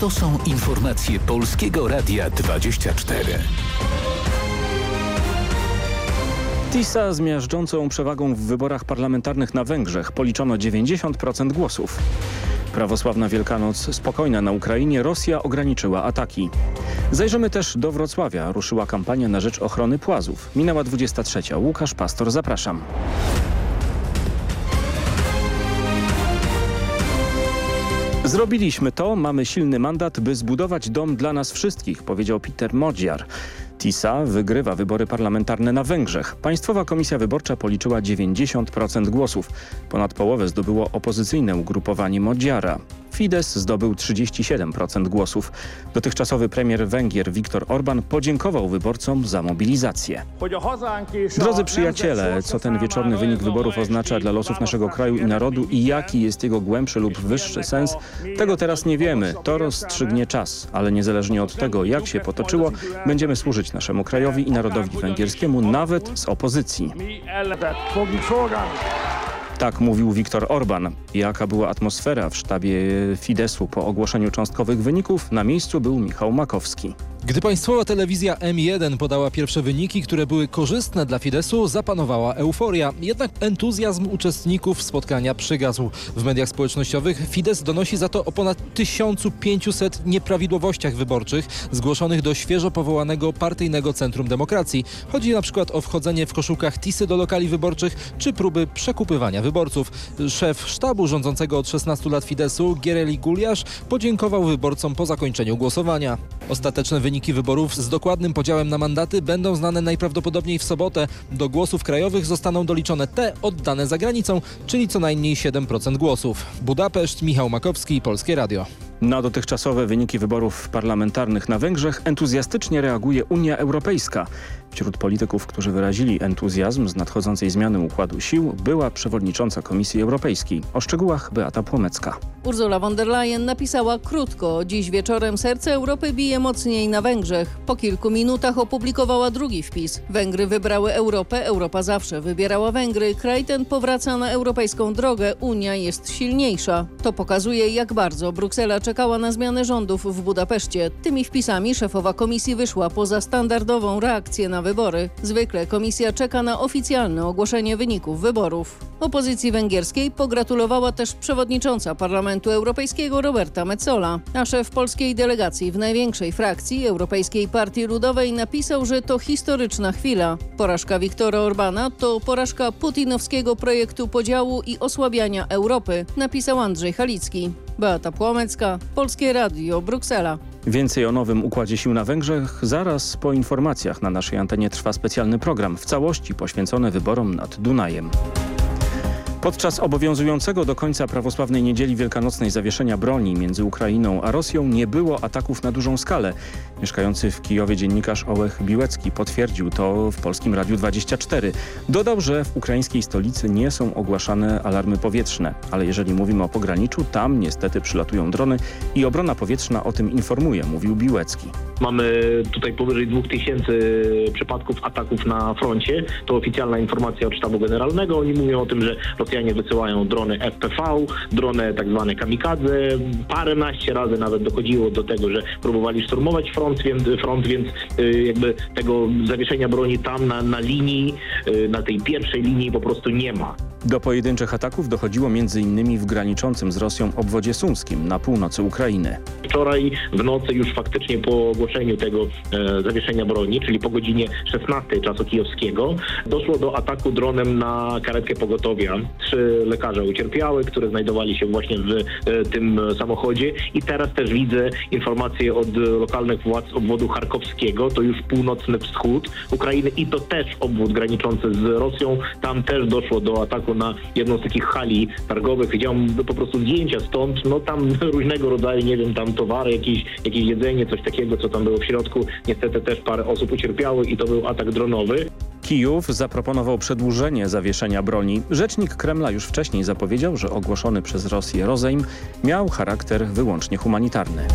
To są informacje Polskiego Radia 24. TISA z miażdżącą przewagą w wyborach parlamentarnych na Węgrzech policzono 90% głosów. Prawosławna Wielkanoc spokojna na Ukrainie, Rosja ograniczyła ataki. Zajrzymy też do Wrocławia. Ruszyła kampania na rzecz ochrony płazów. Minęła 23. Łukasz Pastor, zapraszam. Zrobiliśmy to, mamy silny mandat, by zbudować dom dla nas wszystkich, powiedział Peter Modziar. TISA wygrywa wybory parlamentarne na Węgrzech. Państwowa Komisja Wyborcza policzyła 90% głosów. Ponad połowę zdobyło opozycyjne ugrupowanie Modziara. Fidesz zdobył 37% głosów. Dotychczasowy premier Węgier Viktor Orban podziękował wyborcom za mobilizację. Drodzy przyjaciele, co ten wieczorny wynik wyborów oznacza dla losów naszego kraju i narodu i jaki jest jego głębszy lub wyższy sens, tego teraz nie wiemy. To rozstrzygnie czas, ale niezależnie od tego, jak się potoczyło, będziemy służyć naszemu krajowi i narodowi węgierskiemu, nawet z opozycji. Tak mówił Viktor Orban. Jaka była atmosfera w sztabie Fidesu po ogłoszeniu cząstkowych wyników? Na miejscu był Michał Makowski. Gdy państwowa telewizja M1 podała pierwsze wyniki, które były korzystne dla Fidesu, zapanowała euforia. Jednak entuzjazm uczestników spotkania przygasł. W mediach społecznościowych Fides donosi za to o ponad 1500 nieprawidłowościach wyborczych zgłoszonych do świeżo powołanego Partyjnego Centrum Demokracji. Chodzi na przykład o wchodzenie w koszulkach TISy do lokali wyborczych czy próby przekupywania wyborców. Szef sztabu rządzącego od 16 lat Fidesu, Giereli Guliasz, podziękował wyborcom po zakończeniu głosowania. Ostateczne wyniki wyborów z dokładnym podziałem na mandaty będą znane najprawdopodobniej w sobotę. Do głosów krajowych zostaną doliczone te oddane za granicą, czyli co najmniej 7% głosów. Budapeszt, Michał Makowski, Polskie Radio. Na dotychczasowe wyniki wyborów parlamentarnych na Węgrzech entuzjastycznie reaguje Unia Europejska. Wśród polityków, którzy wyrazili entuzjazm z nadchodzącej zmiany układu sił, była przewodnicząca Komisji Europejskiej. O szczegółach Beata Płomecka. Ursula von der Leyen napisała krótko. Dziś wieczorem serce Europy bije mocniej na Węgrzech. Po kilku minutach opublikowała drugi wpis. Węgry wybrały Europę, Europa zawsze wybierała Węgry. Kraj ten powraca na europejską drogę. Unia jest silniejsza. To pokazuje, jak bardzo Bruksela czekała na zmianę rządów w Budapeszcie. Tymi wpisami szefowa komisji wyszła poza standardową reakcję na wybory. Zwykle komisja czeka na oficjalne ogłoszenie wyników wyborów. Opozycji węgierskiej pogratulowała też przewodnicząca Parlamentu Europejskiego Roberta Metzola, a szef polskiej delegacji w największej frakcji Europejskiej Partii Ludowej napisał, że to historyczna chwila. Porażka Viktora Orbana to porażka putinowskiego projektu podziału i osłabiania Europy, napisał Andrzej Halicki. Beata Płomecka, Polskie Radio, Bruksela. Więcej o nowym układzie sił na Węgrzech zaraz po informacjach. Na naszej antenie trwa specjalny program w całości poświęcony wyborom nad Dunajem. Podczas obowiązującego do końca prawosławnej niedzieli wielkanocnej zawieszenia broni między Ukrainą a Rosją nie było ataków na dużą skalę. Mieszkający w Kijowie dziennikarz Ołech Biłecki potwierdził to w Polskim Radiu 24. Dodał, że w ukraińskiej stolicy nie są ogłaszane alarmy powietrzne, ale jeżeli mówimy o pograniczu, tam niestety przylatują drony i obrona powietrzna o tym informuje, mówił Biłecki. Mamy tutaj powyżej 2000 przypadków ataków na froncie. To oficjalna informacja od sztabu generalnego. Oni mówią o tym, że Rosjanie wysyłają drony FPV, drony tak zwane kamikadze. Paręnaście razy nawet dochodziło do tego, że próbowali szturmować front, więc, front, więc y, jakby tego zawieszenia broni tam na, na linii, y, na tej pierwszej linii po prostu nie ma. Do pojedynczych ataków dochodziło m.in. w graniczącym z Rosją obwodzie sumskim na północy Ukrainy. Wczoraj w nocy już faktycznie po ogłoszeniu tego e, zawieszenia broni, czyli po godzinie 16 czasu kijowskiego, doszło do ataku dronem na karetkę pogotowia. Trzy lekarze ucierpiały, które znajdowali się właśnie w e, tym samochodzie i teraz też widzę informacje od lokalnych władz obwodu charkowskiego, to już północny wschód Ukrainy i to też obwód graniczący z Rosją. Tam też doszło do ataku na jedną z takich hali targowych. Widziałem po prostu zdjęcia stąd, no tam różnego rodzaju, nie wiem, tam towary, jakieś, jakieś jedzenie, coś takiego, co tam było w środku. Niestety też parę osób ucierpiało i to był atak dronowy. Kijów zaproponował przedłużenie zawieszenia broni. Rzecznik Kremla już wcześniej zapowiedział, że ogłoszony przez Rosję rozejm miał charakter wyłącznie humanitarny.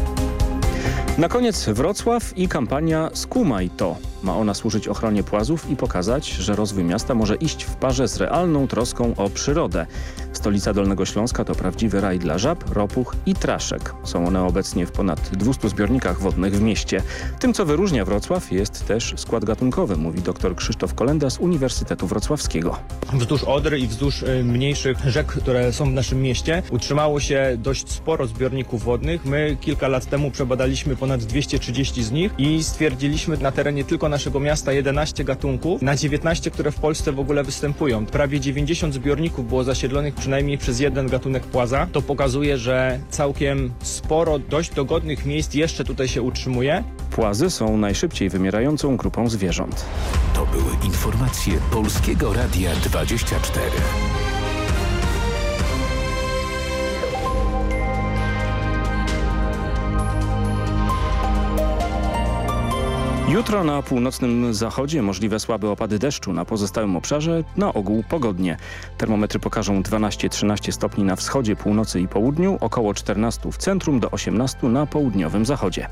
Na koniec Wrocław i kampania Skumaj to. Ma ona służyć ochronie płazów i pokazać, że rozwój miasta może iść w parze z realną troską o przyrodę. Stolica Dolnego Śląska to prawdziwy raj dla żab, ropuch i traszek. Są one obecnie w ponad 200 zbiornikach wodnych w mieście. Tym, co wyróżnia Wrocław jest też skład gatunkowy, mówi dr Krzysztof Kolenda z Uniwersytetu Wrocławskiego. Wzdłuż Odry i wzdłuż y, mniejszych rzek, które są w naszym mieście, utrzymało się dość sporo zbiorników wodnych. My kilka lat temu przebadaliśmy ponad 230 z nich i stwierdziliśmy na terenie tylko naszego miasta 11 gatunków na 19, które w Polsce w ogóle występują. Prawie 90 zbiorników było zasiedlonych przynajmniej przez jeden gatunek płaza. To pokazuje, że całkiem sporo dość dogodnych miejsc jeszcze tutaj się utrzymuje. Płazy są najszybciej wymierającą grupą zwierząt. To były informacje Polskiego Radia 24. Jutro na północnym zachodzie możliwe słabe opady deszczu, na pozostałym obszarze na ogół pogodnie. Termometry pokażą 12-13 stopni na wschodzie, północy i południu, około 14 w centrum do 18 na południowym zachodzie.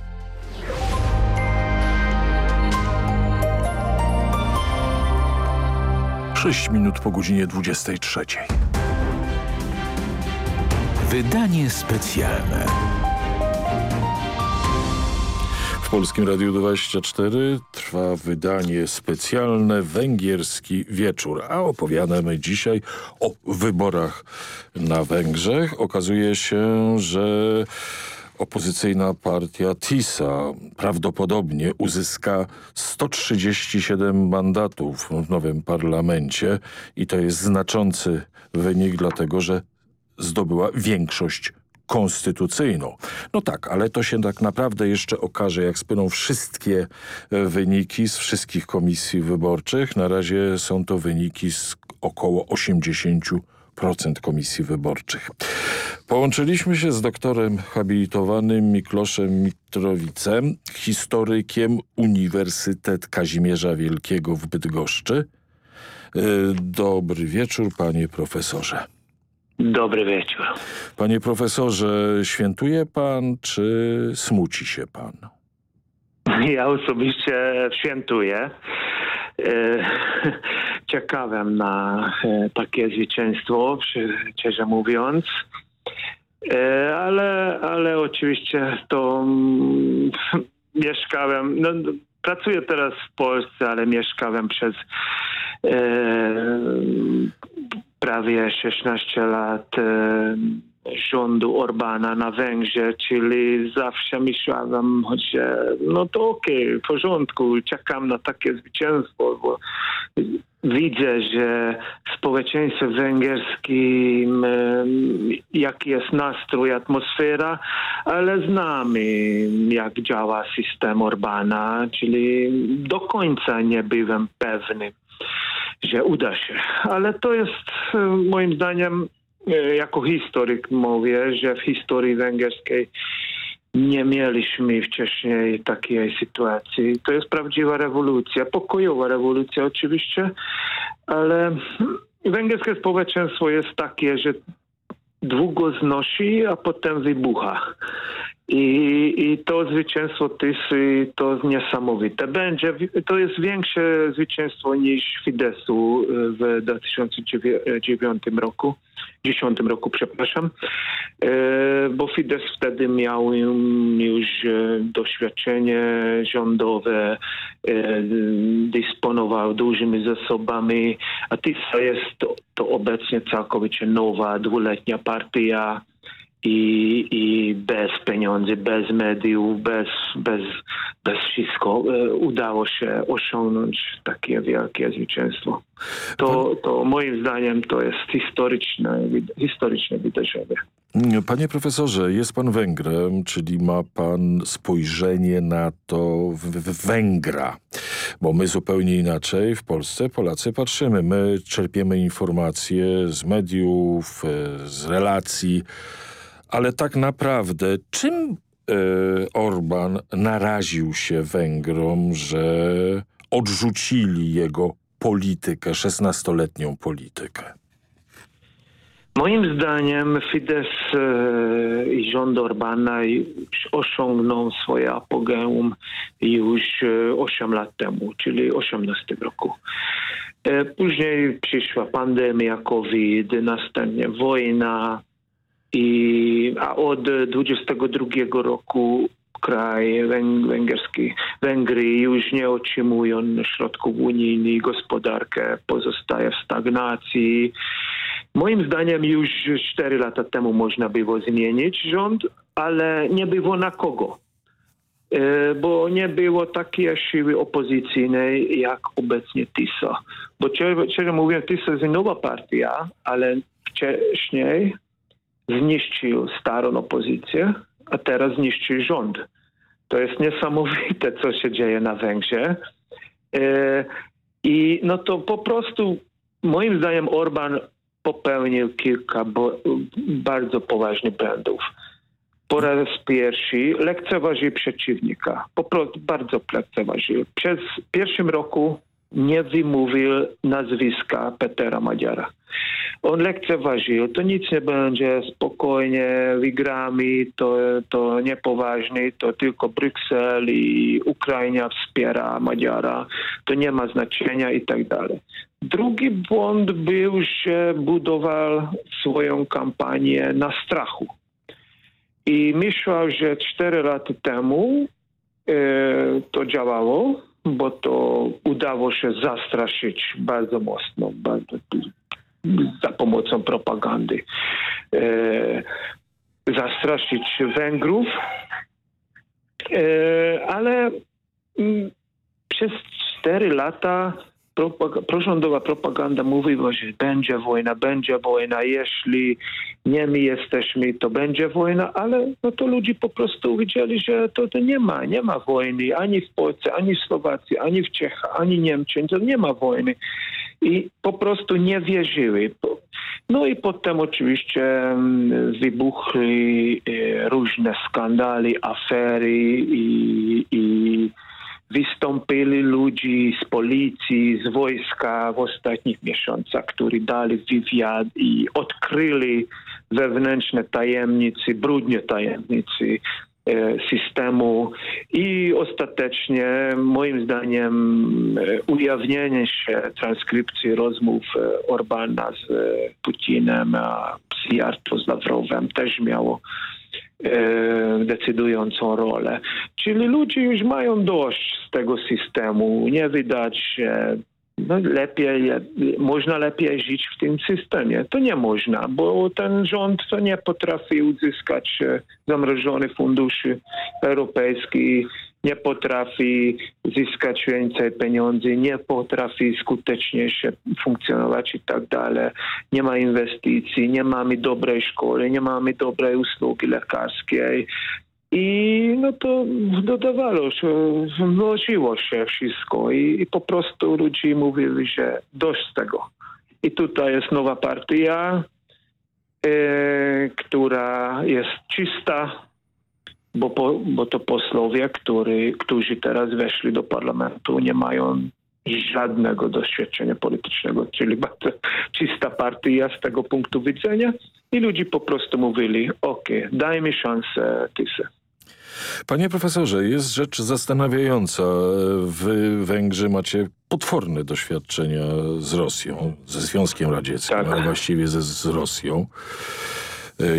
Sześć minut po godzinie 23. Wydanie specjalne. W Polskim Radiu 24 trwa wydanie specjalne Węgierski Wieczór, a opowiadamy dzisiaj o wyborach na Węgrzech. Okazuje się, że opozycyjna partia TISA prawdopodobnie uzyska 137 mandatów w nowym parlamencie i to jest znaczący wynik, dlatego że zdobyła większość konstytucyjną. No tak, ale to się tak naprawdę jeszcze okaże, jak spłyną wszystkie e, wyniki z wszystkich komisji wyborczych. Na razie są to wyniki z około 80% komisji wyborczych. Połączyliśmy się z doktorem habilitowanym Mikloszem Mitrowicem, historykiem Uniwersytet Kazimierza Wielkiego w Bydgoszczy. E, dobry wieczór, panie profesorze. Dobry wieczór. Panie profesorze, świętuje pan, czy smuci się pan? Ja osobiście świętuję. E, Czekałem na e, takie zwycięstwo, szczerze mówiąc. E, ale, ale oczywiście to mm, mieszkałem, no, pracuję teraz w Polsce, ale mieszkałem przez prawie 16 lat e, rządu Orbana na Węgrzech, czyli zawsze myślałem, że no to okej, okay, w porządku, czekam na takie zwycięstwo, bo widzę, że w społeczeństwie węgierskim jaki jest nastrój, atmosfera, ale znamy jak działa system Orbana, czyli do końca nie byłem pewny że uda się. Ale to jest moim zdaniem, jako historyk mówię, że w historii węgierskiej nie mieliśmy wcześniej takiej sytuacji. To jest prawdziwa rewolucja, pokojowa rewolucja oczywiście, ale węgierskie społeczeństwo jest takie, że długo znosi, a potem wybucha. I, I to zwycięstwo Tysy to niesamowite. Będzie, to jest większe zwycięstwo niż Fidesu w 2009 roku, 10 roku, przepraszam, e, bo Fidesz wtedy miał już e, doświadczenie rządowe, e, dysponował dużymi zasobami, a Tysa jest to, to obecnie całkowicie nowa, dwuletnia partia, i, i bez pieniędzy, bez mediów, bez, bez, bez wszystko e, udało się osiągnąć takie wielkie zwycięstwo. To, to moim zdaniem to jest historyczne, historyczne wydarzenie. Panie profesorze, jest pan Węgrem, czyli ma pan spojrzenie na to Węgra, bo my zupełnie inaczej w Polsce Polacy patrzymy. My czerpiemy informacje z mediów, e, z relacji, ale tak naprawdę czym e, Orban naraził się Węgrom, że odrzucili jego politykę, 16-letnią politykę? Moim zdaniem Fidesz e, i rząd Orbana osiągnął swoje apogeum już 8 lat temu, czyli 18 roku. E, później przyszła pandemia COVID, następnie wojna, i, a od 22 roku kraj węgierski, Węgry już nie otrzymują środków unijnych, gospodarkę pozostaje w stagnacji. Moim zdaniem już 4 lata temu można było zmienić rząd, ale nie było na kogo. E, bo nie było takiej siły opozycyjnej jak obecnie TISA. Bo szczerze mówiąc, TISA jest nowa partia, ale wcześniej zniszczył starą opozycję, a teraz zniszczy rząd. To jest niesamowite, co się dzieje na Węgrzech. E, I no to po prostu moim zdaniem Orban popełnił kilka bardzo poważnych błędów. Po raz pierwszy lekceważył przeciwnika. Po prostu bardzo lekceważył. Przez pierwszym roku nie wymówił nazwiska Petera Madziara. On lekceważył, to nic nie będzie, spokojnie, wygramy, to, to niepoważnie, to tylko Bruksel i Ukraina wspiera Madziara, to nie ma znaczenia i tak dalej. Drugi błąd był, że budował swoją kampanię na strachu. I myślał, że cztery lata temu e, to działało, bo to udało się zastraszyć bardzo mocno, bardzo, za pomocą propagandy. E, zastraszyć Węgrów, e, ale mm, przez cztery lata prorządowa propaganda mówiła, że będzie wojna, będzie wojna, jeśli nie my jesteśmy, to będzie wojna, ale no to ludzie po prostu widzieli, że to, to nie ma, nie ma wojny ani w Polsce, ani w Słowacji, ani w Czechach, ani Niemczech, to nie ma wojny. I po prostu nie wierzyły. No i potem oczywiście mm, wybuchły e, różne skandale, afery i, i wystąpili ludzi z policji, z wojska w ostatnich miesiącach, którzy dali wywiad i odkryli wewnętrzne tajemnice, brudne tajemnice e, systemu. I ostatecznie moim zdaniem e, ujawnienie się transkrypcji rozmów e, Orbana z Putinem, a z Jarto z Lawrowem też miało E, decydującą rolę. Czyli ludzie już mają dość z tego systemu. Nie widać, no lepiej, można lepiej żyć w tym systemie. To nie można, bo ten rząd to nie potrafi uzyskać e, zamrożonych funduszy europejskich nie potrafi zyskać więcej pieniędzy, nie potrafi skutecznie się funkcjonować i tak dalej. Nie ma inwestycji, nie mamy dobrej szkoły, nie mamy dobrej usługi lekarskiej. I no to dodawało się, mnożyło się wszystko i, i po prostu ludzie mówili, że dość tego. I tutaj jest nowa partia, e, która jest czysta, bo, po, bo to posłowie, który, którzy teraz weszli do parlamentu, nie mają żadnego doświadczenia politycznego, czyli bardzo czysta partia z tego punktu widzenia i ludzie po prostu mówili, ok, dajmy szansę Tysę. Panie profesorze, jest rzecz zastanawiająca. Wy, Węgrzy, macie potworne doświadczenia z Rosją, ze Związkiem Radzieckim, tak. ale właściwie ze, z Rosją.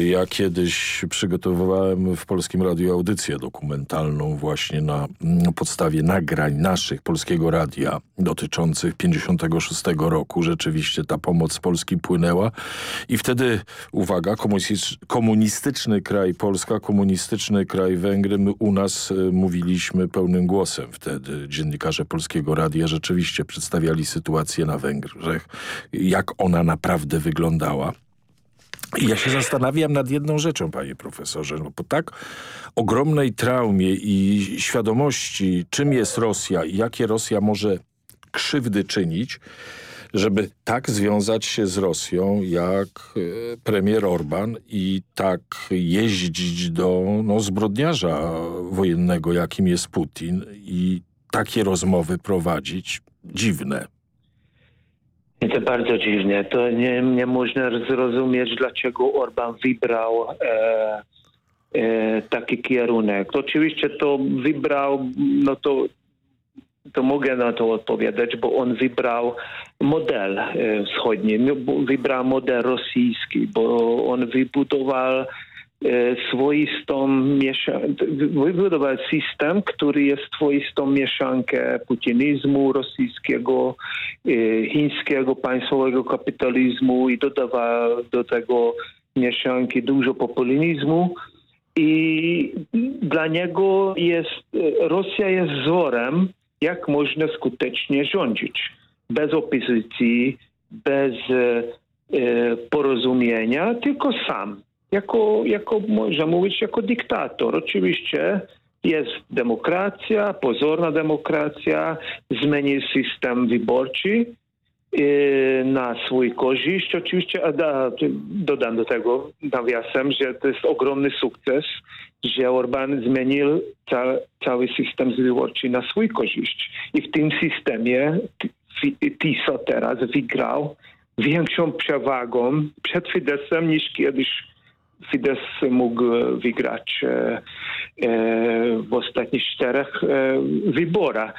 Ja kiedyś przygotowywałem w Polskim Radiu audycję dokumentalną właśnie na podstawie nagrań naszych Polskiego Radia dotyczących 56 roku. Rzeczywiście ta pomoc Polski płynęła i wtedy, uwaga, komunistyczny kraj Polska, komunistyczny kraj Węgry, my u nas e, mówiliśmy pełnym głosem wtedy. Dziennikarze Polskiego Radia rzeczywiście przedstawiali sytuację na Węgrzech, jak ona naprawdę wyglądała. I ja się zastanawiam nad jedną rzeczą, panie profesorze. No, po tak ogromnej traumie i świadomości, czym jest Rosja i jakie Rosja może krzywdy czynić, żeby tak związać się z Rosją jak e, premier Orban i tak jeździć do no, zbrodniarza wojennego, jakim jest Putin i takie rozmowy prowadzić, dziwne. To bardzo dziwne. To nie, nie można zrozumieć, dlaczego Orban wybrał e, e, taki kierunek. Oczywiście to wybrał, no to to mogę na to odpowiadać, bo on wybrał model e, wschodni, no, wybrał model rosyjski, bo on wybudował E, swoistą wybudował system, który jest swoistą mieszankę putinizmu rosyjskiego, e, chińskiego państwowego kapitalizmu i dodawał do tego mieszanki dużo populizmu. I dla niego jest, Rosja jest wzorem, jak można skutecznie rządzić. Bez opozycji, bez e, porozumienia, tylko sam jako, jako można mówić, jako dyktator. Oczywiście jest demokracja, pozorna demokracja, zmienił system wyborczy y, na swój korzyść. Oczywiście a da, dodam do tego nawiasem, że to jest ogromny sukces, że Orban zmienił ca, cały system wyborczy na swój korzyść. I w tym systemie TISO teraz wygrał większą przewagą przed Fidesem niż kiedyś Fidesz mógł wygrać e, e, w ostatnich czterech e, wyborach.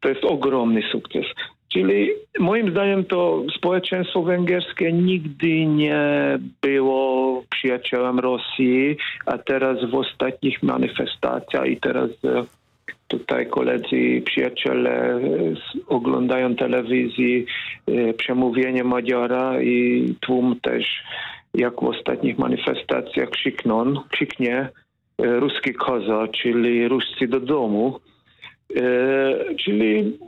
To jest ogromny sukces. Czyli moim zdaniem to społeczeństwo węgierskie nigdy nie było przyjacielem Rosji, a teraz w ostatnich manifestacjach i teraz tutaj koledzy, przyjaciele oglądają telewizji, przemówienie Madziara i tłum też jak w ostatnich manifestacjach krzykną, krzyknie e, ruski koza, czyli Ruscy do domu. E, czyli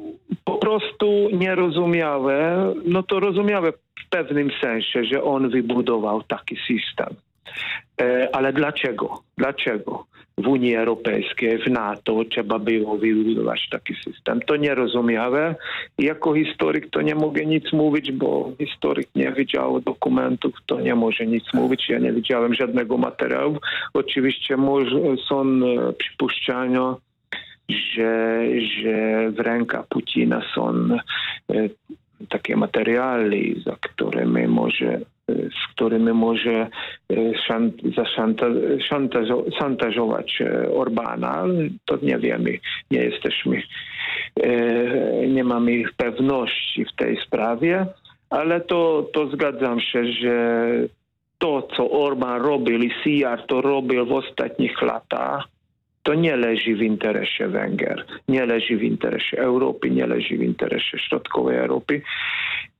po prostu nierozumiałe, no to rozumiałe w pewnym sensie, że on wybudował taki system. E, ale dlaczego? Dlaczego? w Unii Europejskiej, w NATO trzeba było wybudować taki system. To nierozumiałe. Jako historyk to nie mogę nic mówić, bo historyk nie widział dokumentów, to nie może nic mówić. Ja nie widziałem żadnego materiału. Oczywiście są e, przypuszczenia, że, że w rękach Putina są e, takie materiały, za którymi może z którymi może e, zaszantażować e, Orbana. To nie wiemy, nie jesteśmy, e, nie mamy pewności w tej sprawie, ale to, to zgadzam się, że to, co Orban robił i Sijar to robił w ostatnich latach, to nie leży w interesie Węgier, nie leży w interesie Europy, nie leży w interesie środkowej Europy.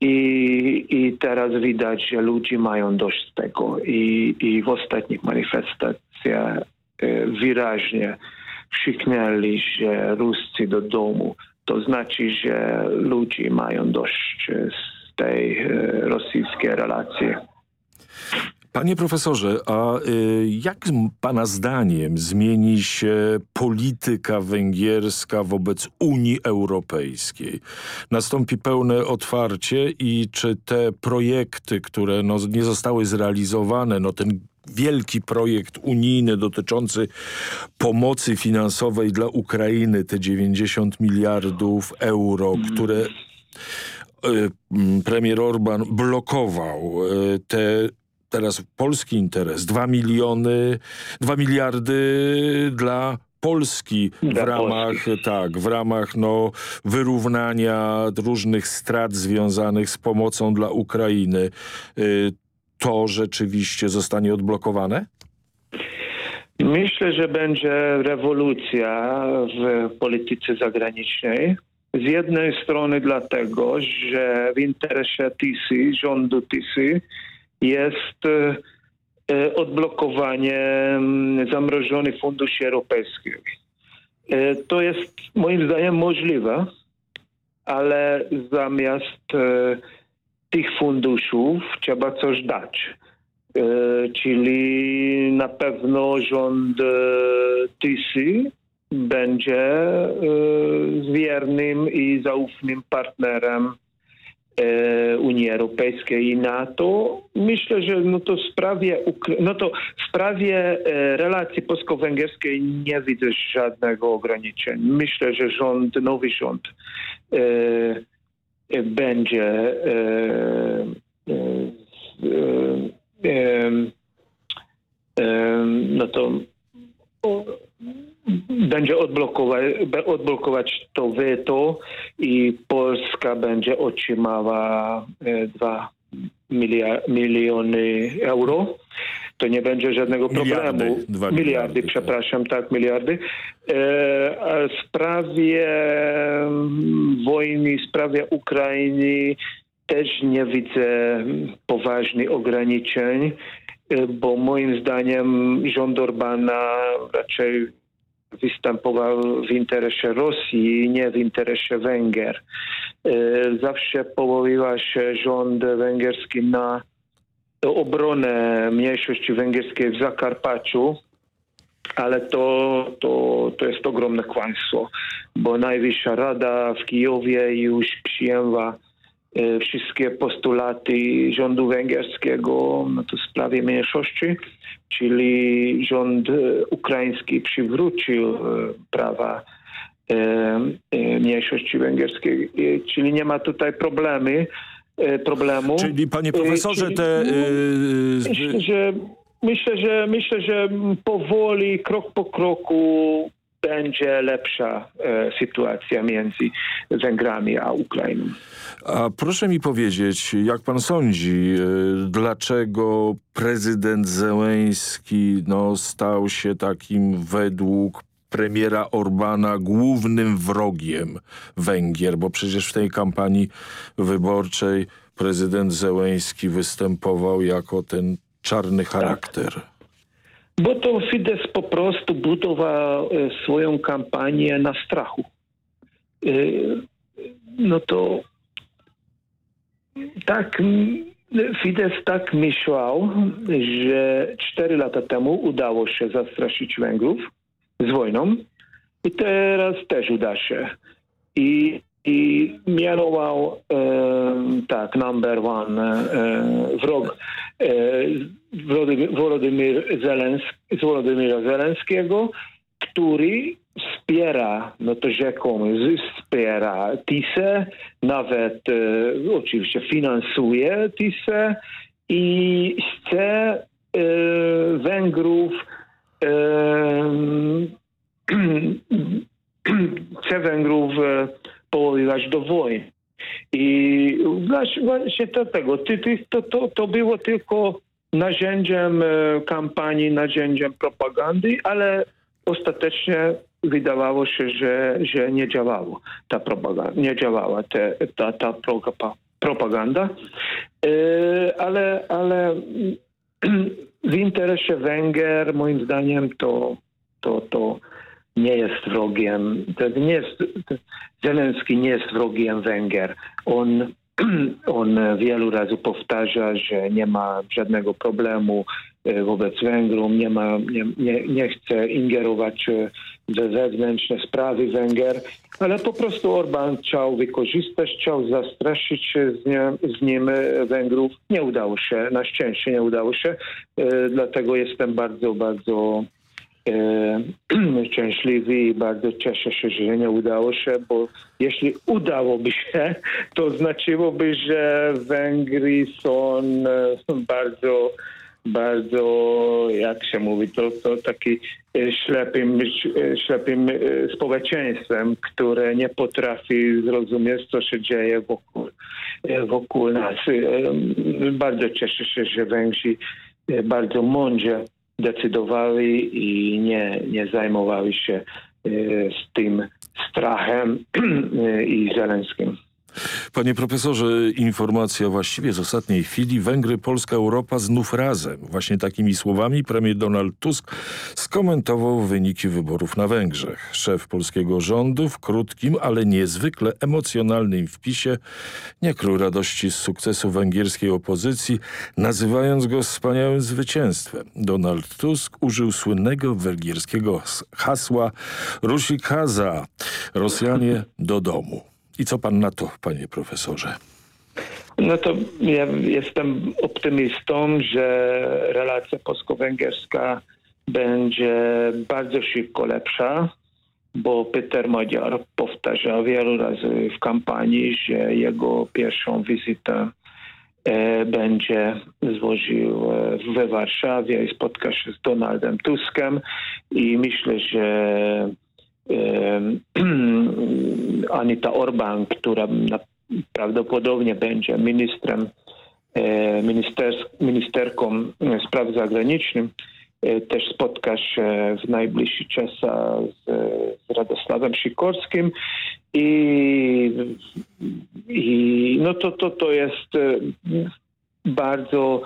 I, I teraz widać, że ludzie mają dość tego i, i w ostatnich manifestacjach e, wyraźnie krzyknęli, że Ruscy do domu. To znaczy, że ludzie mają dość z tej e, rosyjskiej relacji. Panie profesorze, a y, jak pana zdaniem zmieni się polityka węgierska wobec Unii Europejskiej? Nastąpi pełne otwarcie i czy te projekty, które no, nie zostały zrealizowane, no ten wielki projekt unijny dotyczący pomocy finansowej dla Ukrainy, te 90 miliardów euro, które y, premier Orban blokował, y, te teraz polski interes. Dwa miliony, dwa miliardy dla Polski w ramach, tak, w ramach no, wyrównania różnych strat związanych z pomocą dla Ukrainy. Y, to rzeczywiście zostanie odblokowane? Myślę, że będzie rewolucja w polityce zagranicznej. Z jednej strony dlatego, że w interesie TISY, rządu TISY jest e, e, odblokowanie mm, zamrożonych funduszy europejskich. E, to jest moim zdaniem możliwe, ale zamiast tych funduszów trzeba coś dać. Czyli na pewno rząd TISY będzie wiernym i zaufnym partnerem Unii Europejskiej i NATO. Myślę, że no to w sprawie, no to w sprawie e, relacji polsko-węgierskiej nie widzę żadnego ograniczenia. Myślę, że rząd, nowy rząd e, będzie no to będzie odblokować, odblokować to weto i Polska będzie otrzymała 2 miliony euro to nie będzie żadnego miliardy, problemu. miliardy, miliardy tak. przepraszam, tak, miliardy. E, w sprawie mm, wojny, w sprawie Ukrainy też nie widzę poważnych ograniczeń, e, bo moim zdaniem rząd Orbana raczej występował w interesie Rosji, nie w interesie Węgier. E, zawsze powoływa się rząd węgierski na obronę mniejszości węgierskiej w Zakarpaczu, ale to, to, to jest ogromne kłamstwo, bo Najwyższa Rada w Kijowie już przyjęła wszystkie postulaty rządu węgierskiego to w sprawie mniejszości, czyli rząd e, ukraiński przywrócił e, prawa mniejszości węgierskiej, czyli nie ma tutaj problemy E, problemu. Czyli panie profesorze te... Myślę, że, myślę, że myślę, że powoli, krok po kroku będzie lepsza e, sytuacja między Węgrami a Ukrainą. A proszę mi powiedzieć, jak pan sądzi, e, dlaczego prezydent Zełęński no, stał się takim według premiera Orbana głównym wrogiem Węgier, bo przecież w tej kampanii wyborczej prezydent Zełęński występował jako ten czarny charakter. Tak. Bo to Fidesz po prostu budował e, swoją kampanię na strachu. E, no to tak Fidesz tak myślał, że cztery lata temu udało się zastraszyć Węgrów, z wojną i teraz też uda się. I, i mianował e, tak, number one e, wrog e, Wolodymyr Zelenski, Wolodymyra Zelenskiego, który wspiera, no to rzekomo wspiera TISę, nawet e, oczywiście finansuje TISę i chce e, Węgrów chce Węgrów e, powoływać do wojny. I właśnie dlatego to, to, to było tylko narzędziem e, kampanii, narzędziem propagandy, ale ostatecznie wydawało się, że, że nie działało ta propaganda, nie działała te, ta, ta propaganda, e, ale, ale w interesie Węgier, moim zdaniem, to, to, to nie jest wrogiem, nie jest, Zelenski nie jest wrogiem Węgier. On, on wielu razy powtarza, że nie ma żadnego problemu e, wobec Węgrów, nie, ma, nie, nie, nie chce ingerować e, we wewnętrzne sprawy Węgier, ale po prostu Orban chciał wykorzystać, chciał zastraszyć z, nie, z nim e, Węgrów. Nie udało się, na szczęście nie udało się, dlatego jestem bardzo, bardzo e, szczęśliwy i bardzo cieszę się, że nie udało się, bo jeśli udałoby się, to znaczyłoby, że Węgry są e, bardzo bardzo, jak się mówi, to, to taki e, ślepym, ślepym społeczeństwem, które nie potrafi zrozumieć, co się dzieje wokół, wokół nas. Bardzo cieszę się, że Węgrzy bardzo mądrze decydowały i nie, nie zajmowały się e, z tym strachem e, i Zelenskim. Panie profesorze, informacja właściwie z ostatniej chwili. Węgry, Polska, Europa znów razem. Właśnie takimi słowami premier Donald Tusk skomentował wyniki wyborów na Węgrzech. Szef polskiego rządu w krótkim, ale niezwykle emocjonalnym wpisie nie krył radości z sukcesu węgierskiej opozycji, nazywając go wspaniałym zwycięstwem. Donald Tusk użył słynnego węgierskiego hasła Rusik Haza, Rosjanie do domu. I co pan na to, panie profesorze? No to ja jestem optymistą, że relacja polsko-węgierska będzie bardzo szybko lepsza, bo Peter Modziar powtarzał wielu razy w kampanii, że jego pierwszą wizytę e, będzie złożył e, we Warszawie i spotka się z Donaldem Tuskiem i myślę, że Anita Orban, która prawdopodobnie będzie ministrem, ministerką spraw zagranicznych, też spotka się w najbliższy czas z, z Radosławem Sikorskim. I, i no to, to, to jest bardzo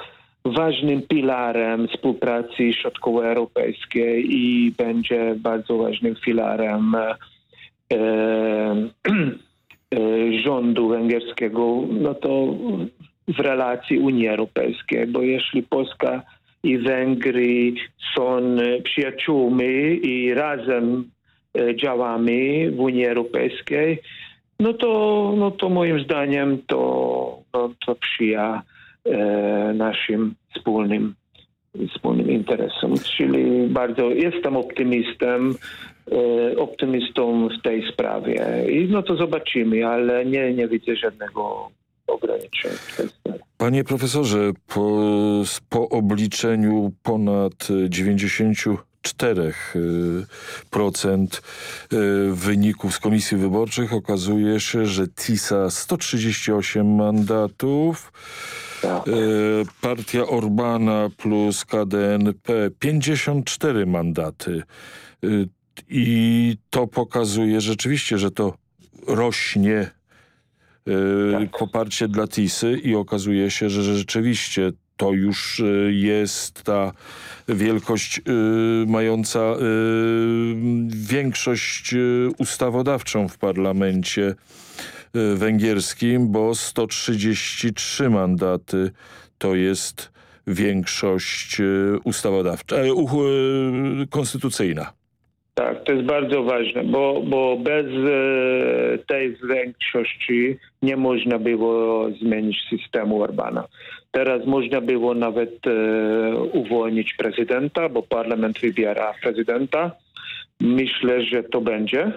ważnym filarem współpracy środkowoeuropejskiej i będzie bardzo ważnym filarem e, e, rządu węgierskiego, no to w relacji Unii Europejskiej, bo jeśli Polska i Węgry są przyjaciółmi i razem e, działamy w Unii Europejskiej, no to, no to moim zdaniem to, no to przyja naszym wspólnym, wspólnym interesom. Czyli bardzo jestem optymistem, e, optymistą w tej sprawie. I no to zobaczymy, ale nie, nie widzę żadnego ograniczenia. Panie profesorze, po, po obliczeniu ponad 94 procent e, wyników z komisji wyborczych okazuje się, że TISA 138 mandatów, tak. E, partia Orbana plus KDNP 54 mandaty. E, I to pokazuje rzeczywiście, że to rośnie e, tak. poparcie dla Tisy i okazuje się, że rzeczywiście to już jest ta wielkość mająca większość ustawodawczą w parlamencie węgierskim, bo 133 mandaty to jest większość y, ustawodawcza, y, konstytucyjna. Tak, to jest bardzo ważne, bo, bo bez tej większości nie można było zmienić systemu Orbana. Teraz można było nawet uwolnić prezydenta, bo parlament wybiera prezydenta. Myślę, że to będzie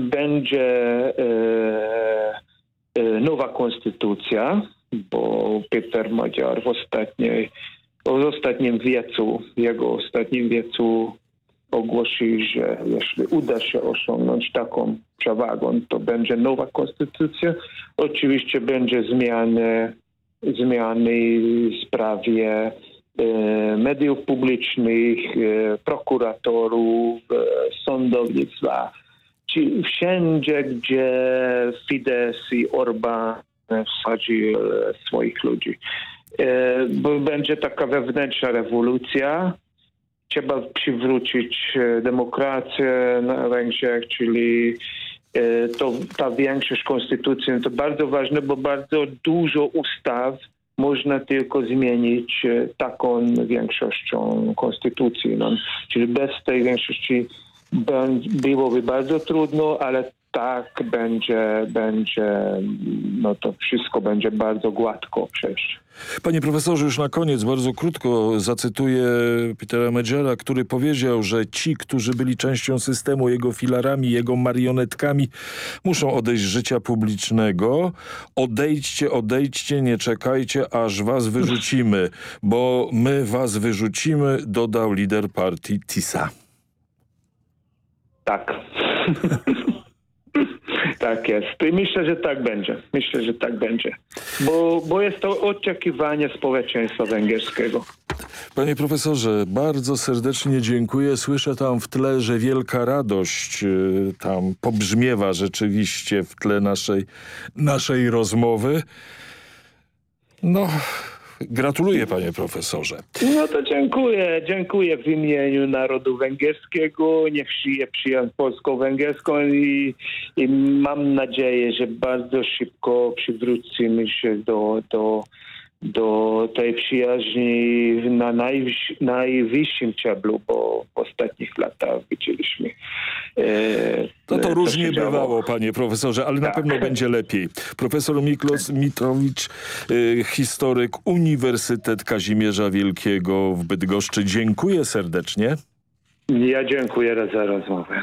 będzie e, e, nowa konstytucja, bo Peter Madziar w ostatniej w ostatnim wiecu, jego ostatnim wiecu ogłosił, że jeśli uda się osiągnąć taką przewagę, to będzie nowa konstytucja. Oczywiście będzie zmiany, zmiany w sprawie e, mediów publicznych, prokuratorów, sądownictwa, Ci wszędzie, gdzie Fidesz i Orban wsadzi swoich ludzi. E, będzie taka wewnętrzna rewolucja. Trzeba przywrócić e, demokrację na Węgrzech, czyli e, to, ta większość konstytucji to bardzo ważne, bo bardzo dużo ustaw można tylko zmienić taką większością konstytucji. No, czyli bez tej większości byłoby bardzo trudno, ale tak będzie, będzie, no to wszystko będzie bardzo gładko przejść. Panie profesorze, już na koniec bardzo krótko zacytuję Petera Medgera, który powiedział, że ci, którzy byli częścią systemu, jego filarami, jego marionetkami, muszą odejść z życia publicznego. Odejdźcie, odejdźcie, nie czekajcie, aż was wyrzucimy, bo my was wyrzucimy, dodał lider partii TISA. Tak. tak jest. I myślę, że tak będzie. Myślę, że tak będzie. Bo, bo jest to oczekiwanie społeczeństwa węgierskiego. Panie profesorze, bardzo serdecznie dziękuję. Słyszę tam w tle, że wielka radość y, tam pobrzmiewa rzeczywiście w tle naszej, naszej rozmowy. No, Gratuluję panie profesorze. No to dziękuję. Dziękuję w imieniu narodu węgierskiego. Niech żyje przyjaźń polsko-węgierską i, i mam nadzieję, że bardzo szybko przywrócimy się do, do do tej przyjaźni na najwyż, najwyższym szczeblu, bo w ostatnich latach widzieliśmy. E, no to różnie bywało, panie profesorze, ale tak. na pewno będzie lepiej. Profesor Miklos Mitrowicz, e, historyk Uniwersytet Kazimierza Wielkiego w Bydgoszczy. Dziękuję serdecznie. Ja dziękuję za rozmowę.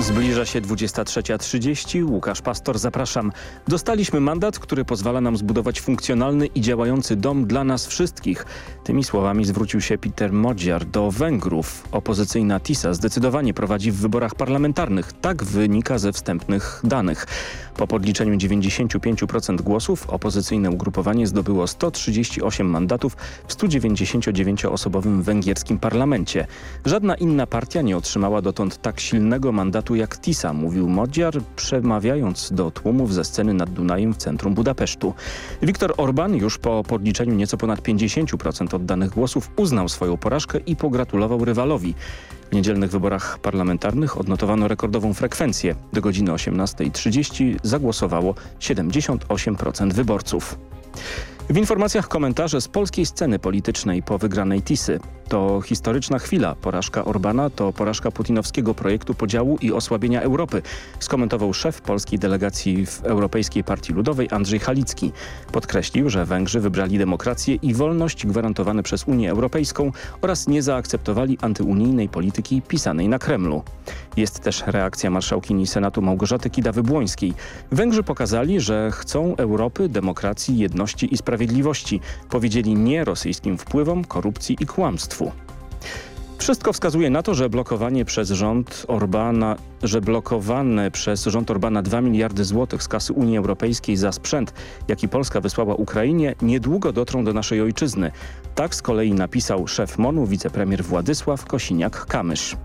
Zbliża się 23.30. Łukasz Pastor, zapraszam. Dostaliśmy mandat, który pozwala nam zbudować funkcjonalny i działający dom dla nas wszystkich. Tymi słowami zwrócił się Peter Modziar do Węgrów. Opozycyjna TISA zdecydowanie prowadzi w wyborach parlamentarnych. Tak wynika ze wstępnych danych. Po podliczeniu 95% głosów opozycyjne ugrupowanie zdobyło 138 mandatów w 199-osobowym węgierskim parlamencie. Żadna inna partia nie otrzymała dotąd tak silnego mandatu jak TISA, mówił Modziar, przemawiając do tłumów ze sceny nad Dunajem w centrum Budapesztu. Viktor Orban już po podliczeniu nieco ponad 50% oddanych głosów uznał swoją porażkę i pogratulował rywalowi. W niedzielnych wyborach parlamentarnych odnotowano rekordową frekwencję. Do godziny 18.30 zagłosowało 78% wyborców. W informacjach komentarze z polskiej sceny politycznej po wygranej Tisy. To historyczna chwila. Porażka Orbana to porażka putinowskiego projektu podziału i osłabienia Europy, skomentował szef polskiej delegacji w Europejskiej Partii Ludowej Andrzej Halicki. Podkreślił, że Węgrzy wybrali demokrację i wolność gwarantowane przez Unię Europejską oraz nie zaakceptowali antyunijnej polityki pisanej na Kremlu. Jest też reakcja marszałkini Senatu Małgorzaty Kidawy-Błońskiej. Węgrzy pokazali, że chcą Europy, demokracji, jedności i sprawiedliwości Sprawiedliwości powiedzieli nie rosyjskim wpływom, korupcji i kłamstwu. Wszystko wskazuje na to, że blokowanie przez rząd Orbana, że blokowane przez rząd Orbana 2 miliardy złotych z kasy Unii Europejskiej za sprzęt, jaki Polska wysłała Ukrainie, niedługo dotrą do naszej ojczyzny. Tak z kolei napisał szef MONU wicepremier Władysław Kosiniak-Kamysz.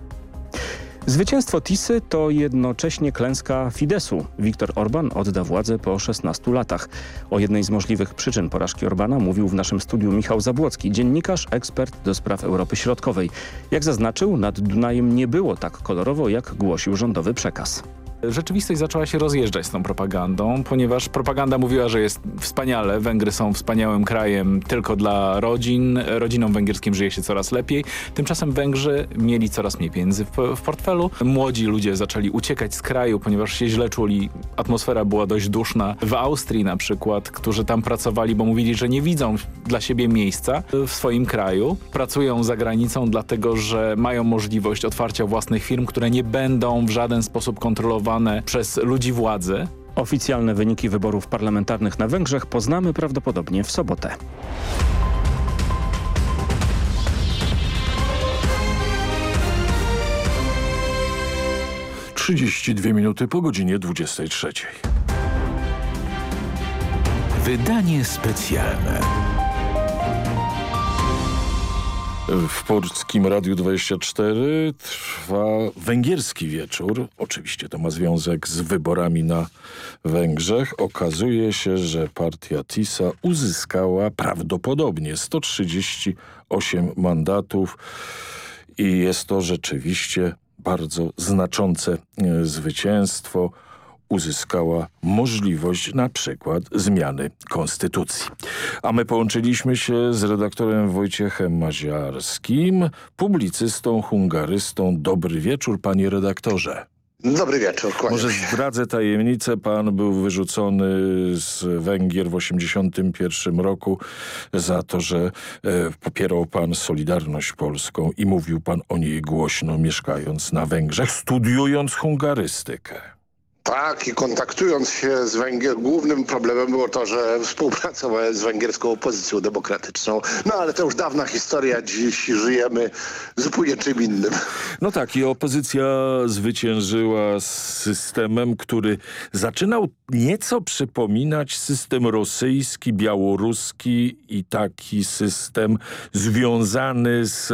Zwycięstwo Tisy to jednocześnie klęska Fidesu. Viktor Orban odda władzę po 16 latach. O jednej z możliwych przyczyn porażki Orbana mówił w naszym studiu Michał Zabłocki, dziennikarz, ekspert do spraw Europy Środkowej. Jak zaznaczył, nad Dunajem nie było tak kolorowo, jak głosił rządowy przekaz. Rzeczywistość zaczęła się rozjeżdżać z tą propagandą, ponieważ propaganda mówiła, że jest wspaniale, Węgry są wspaniałym krajem tylko dla rodzin, rodzinom węgierskim żyje się coraz lepiej. Tymczasem Węgrzy mieli coraz mniej pieniędzy w, w portfelu. Młodzi ludzie zaczęli uciekać z kraju, ponieważ się źle czuli. Atmosfera była dość duszna. W Austrii na przykład, którzy tam pracowali, bo mówili, że nie widzą dla siebie miejsca w swoim kraju. Pracują za granicą dlatego, że mają możliwość otwarcia własnych firm, które nie będą w żaden sposób kontrolowane przez ludzi władzy. Oficjalne wyniki wyborów parlamentarnych na Węgrzech poznamy prawdopodobnie w sobotę. Trzydzieści dwie minuty po godzinie dwudziestej trzeciej. Wydanie specjalne. W Polskim Radiu 24 trwa węgierski wieczór. Oczywiście to ma związek z wyborami na Węgrzech. Okazuje się, że partia TISA uzyskała prawdopodobnie 138 mandatów i jest to rzeczywiście bardzo znaczące e, zwycięstwo uzyskała możliwość na przykład zmiany konstytucji. A my połączyliśmy się z redaktorem Wojciechem Maziarskim, publicystą, hungarystą. Dobry wieczór, panie redaktorze. Dobry wieczór. Może zdradzę tajemnicę. Pan był wyrzucony z Węgier w 1981 roku za to, że e, popierał pan Solidarność Polską i mówił pan o niej głośno, mieszkając na Węgrzech, studiując hungarystykę. Tak i kontaktując się z Węgier, głównym problemem było to, że współpracowałem z węgierską opozycją demokratyczną. No ale to już dawna historia, dziś żyjemy zupełnie czym innym. No tak i opozycja zwyciężyła z systemem, który zaczynał nieco przypominać system rosyjski, białoruski i taki system związany z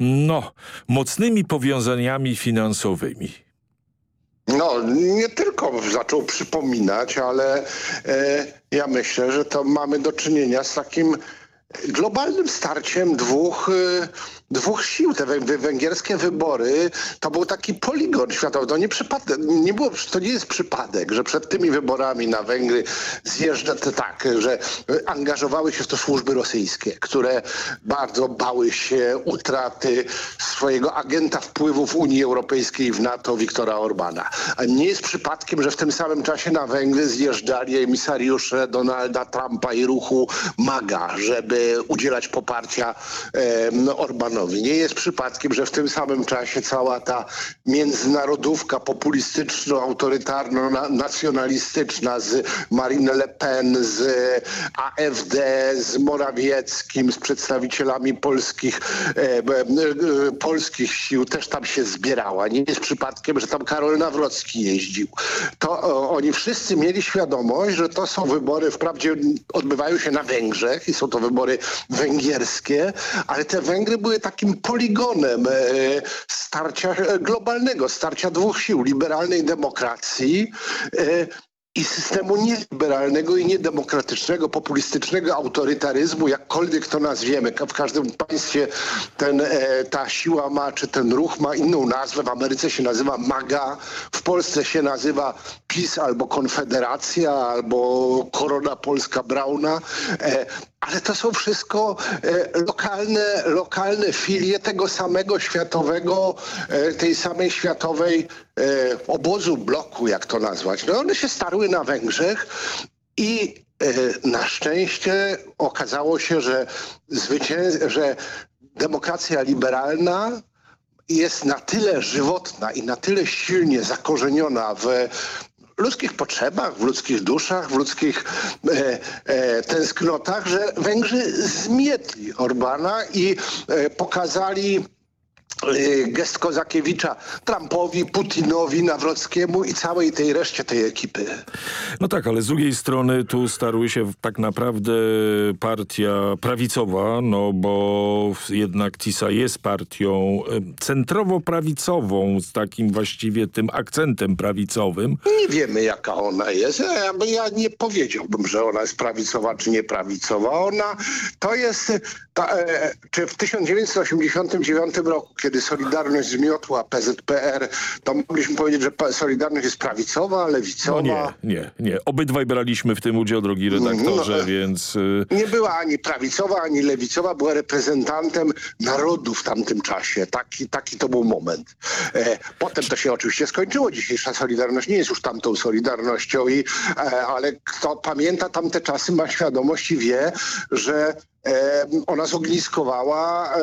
no, mocnymi powiązaniami finansowymi. No, nie tylko zaczął przypominać, ale e, ja myślę, że to mamy do czynienia z takim globalnym starciem dwóch, e, dwóch sił. Te węgierskie wybory to był taki poligon światowy. To nie, nie było, to nie jest przypadek, że przed tymi wyborami na Węgry zjeżdża to tak, że angażowały się w to służby rosyjskie, które bardzo bały się utraty swojego agenta wpływów Unii Europejskiej w NATO Viktora Orbana. Nie jest przypadkiem, że w tym samym czasie na Węgry zjeżdżali emisariusze Donalda Trumpa i ruchu MAGA, żeby udzielać poparcia e, Orbanowi. Nie jest przypadkiem, że w tym samym czasie cała ta międzynarodówka populistyczno-autorytarno-nacjonalistyczna z Marine Le Pen, z AfD, z Morawieckim, z przedstawicielami polskich, e, e, polskich sił też tam się zbierała. Nie jest przypadkiem, że tam Karol Nawrocki jeździł. To o, oni wszyscy mieli świadomość, że to są wybory, wprawdzie odbywają się na Węgrzech i są to wybory węgierskie, ale te Węgry były takim poligonem e, starcia globalnego, starcia dwóch sił, liberalnej demokracji e, i systemu nieliberalnego i niedemokratycznego, populistycznego autorytaryzmu, jakkolwiek to nazwiemy. W każdym państwie ten, e, ta siła ma, czy ten ruch ma inną nazwę. W Ameryce się nazywa MAGA, w Polsce się nazywa PiS albo Konfederacja, albo Korona Polska Brauna. E, ale to są wszystko e, lokalne, lokalne filie tego samego światowego, tej samej światowej obozu, bloku, jak to nazwać. No one się starły na Węgrzech i e, na szczęście okazało się, że, zwycię- że demokracja liberalna jest na tyle żywotna i na tyle silnie zakorzeniona w ludzkich potrzebach, w ludzkich duszach, w ludzkich e, e, tęsknotach, że Węgrzy zmietli Orbana i e, pokazali gest Kozakiewicza Trumpowi, Putinowi, Nawrockiemu i całej tej reszcie tej ekipy. No tak, ale z drugiej strony tu starły się tak naprawdę partia prawicowa, no bo jednak TISA jest partią e, centrowo-prawicową z takim właściwie tym akcentem prawicowym. Nie wiemy jaka ona jest. Ja, ja nie powiedziałbym, że ona jest prawicowa czy nieprawicowa. Ona to jest, ta, e, czy w 1989 roku, kiedy Solidarność zmiotła PZPR, to mogliśmy powiedzieć, że Solidarność jest prawicowa, lewicowa. No nie, nie, nie. Obydwaj braliśmy w tym udział, drogi redaktorze, No, więc... y, Nie była ani prawicowa, ani lewicowa, była reprezentantem narodu w tamtym czasie. Taki, taki to był moment. E, potem to się oczywiście skończyło. Dzisiejsza Solidarność nie jest już tamtą Solidarnością, i, e, ale kto pamięta tamte czasy ma świadomość i wie, że ona zogniskowała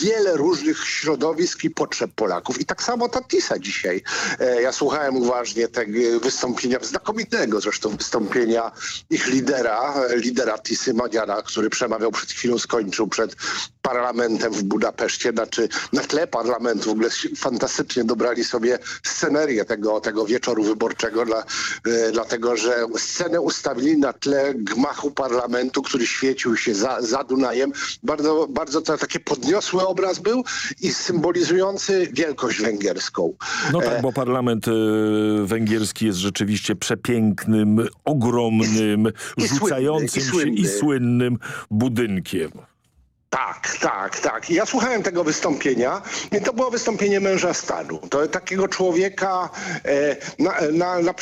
wiele różnych środowisk i potrzeb Polaków. I tak samo ta TISA dzisiaj. E, ja słuchałem uważnie tego wystąpienia, znakomitego zresztą wystąpienia ich lidera, lidera TISy Madziara, który przemawiał przed chwilą, skończył przed parlamentem w Budapeszcie. Znaczy na tle parlamentu w ogóle fantastycznie dobrali sobie scenerię tego, tego wieczoru wyborczego, dla, e, dlatego że scenę ustawili na tle gmachu parlamentu, który świecił się za, za Dunajem. Bardzo, bardzo to taki podniosły obraz był i symbolizujący wielkość węgierską. No E, tak, bo parlament y, węgierski jest rzeczywiście przepięknym, ogromnym, I rzucającym i się słynny. i słynnym budynkiem. Tak, tak, tak. Ja słuchałem tego wystąpienia i to było wystąpienie męża stanu. To takiego człowieka e, na, na, na,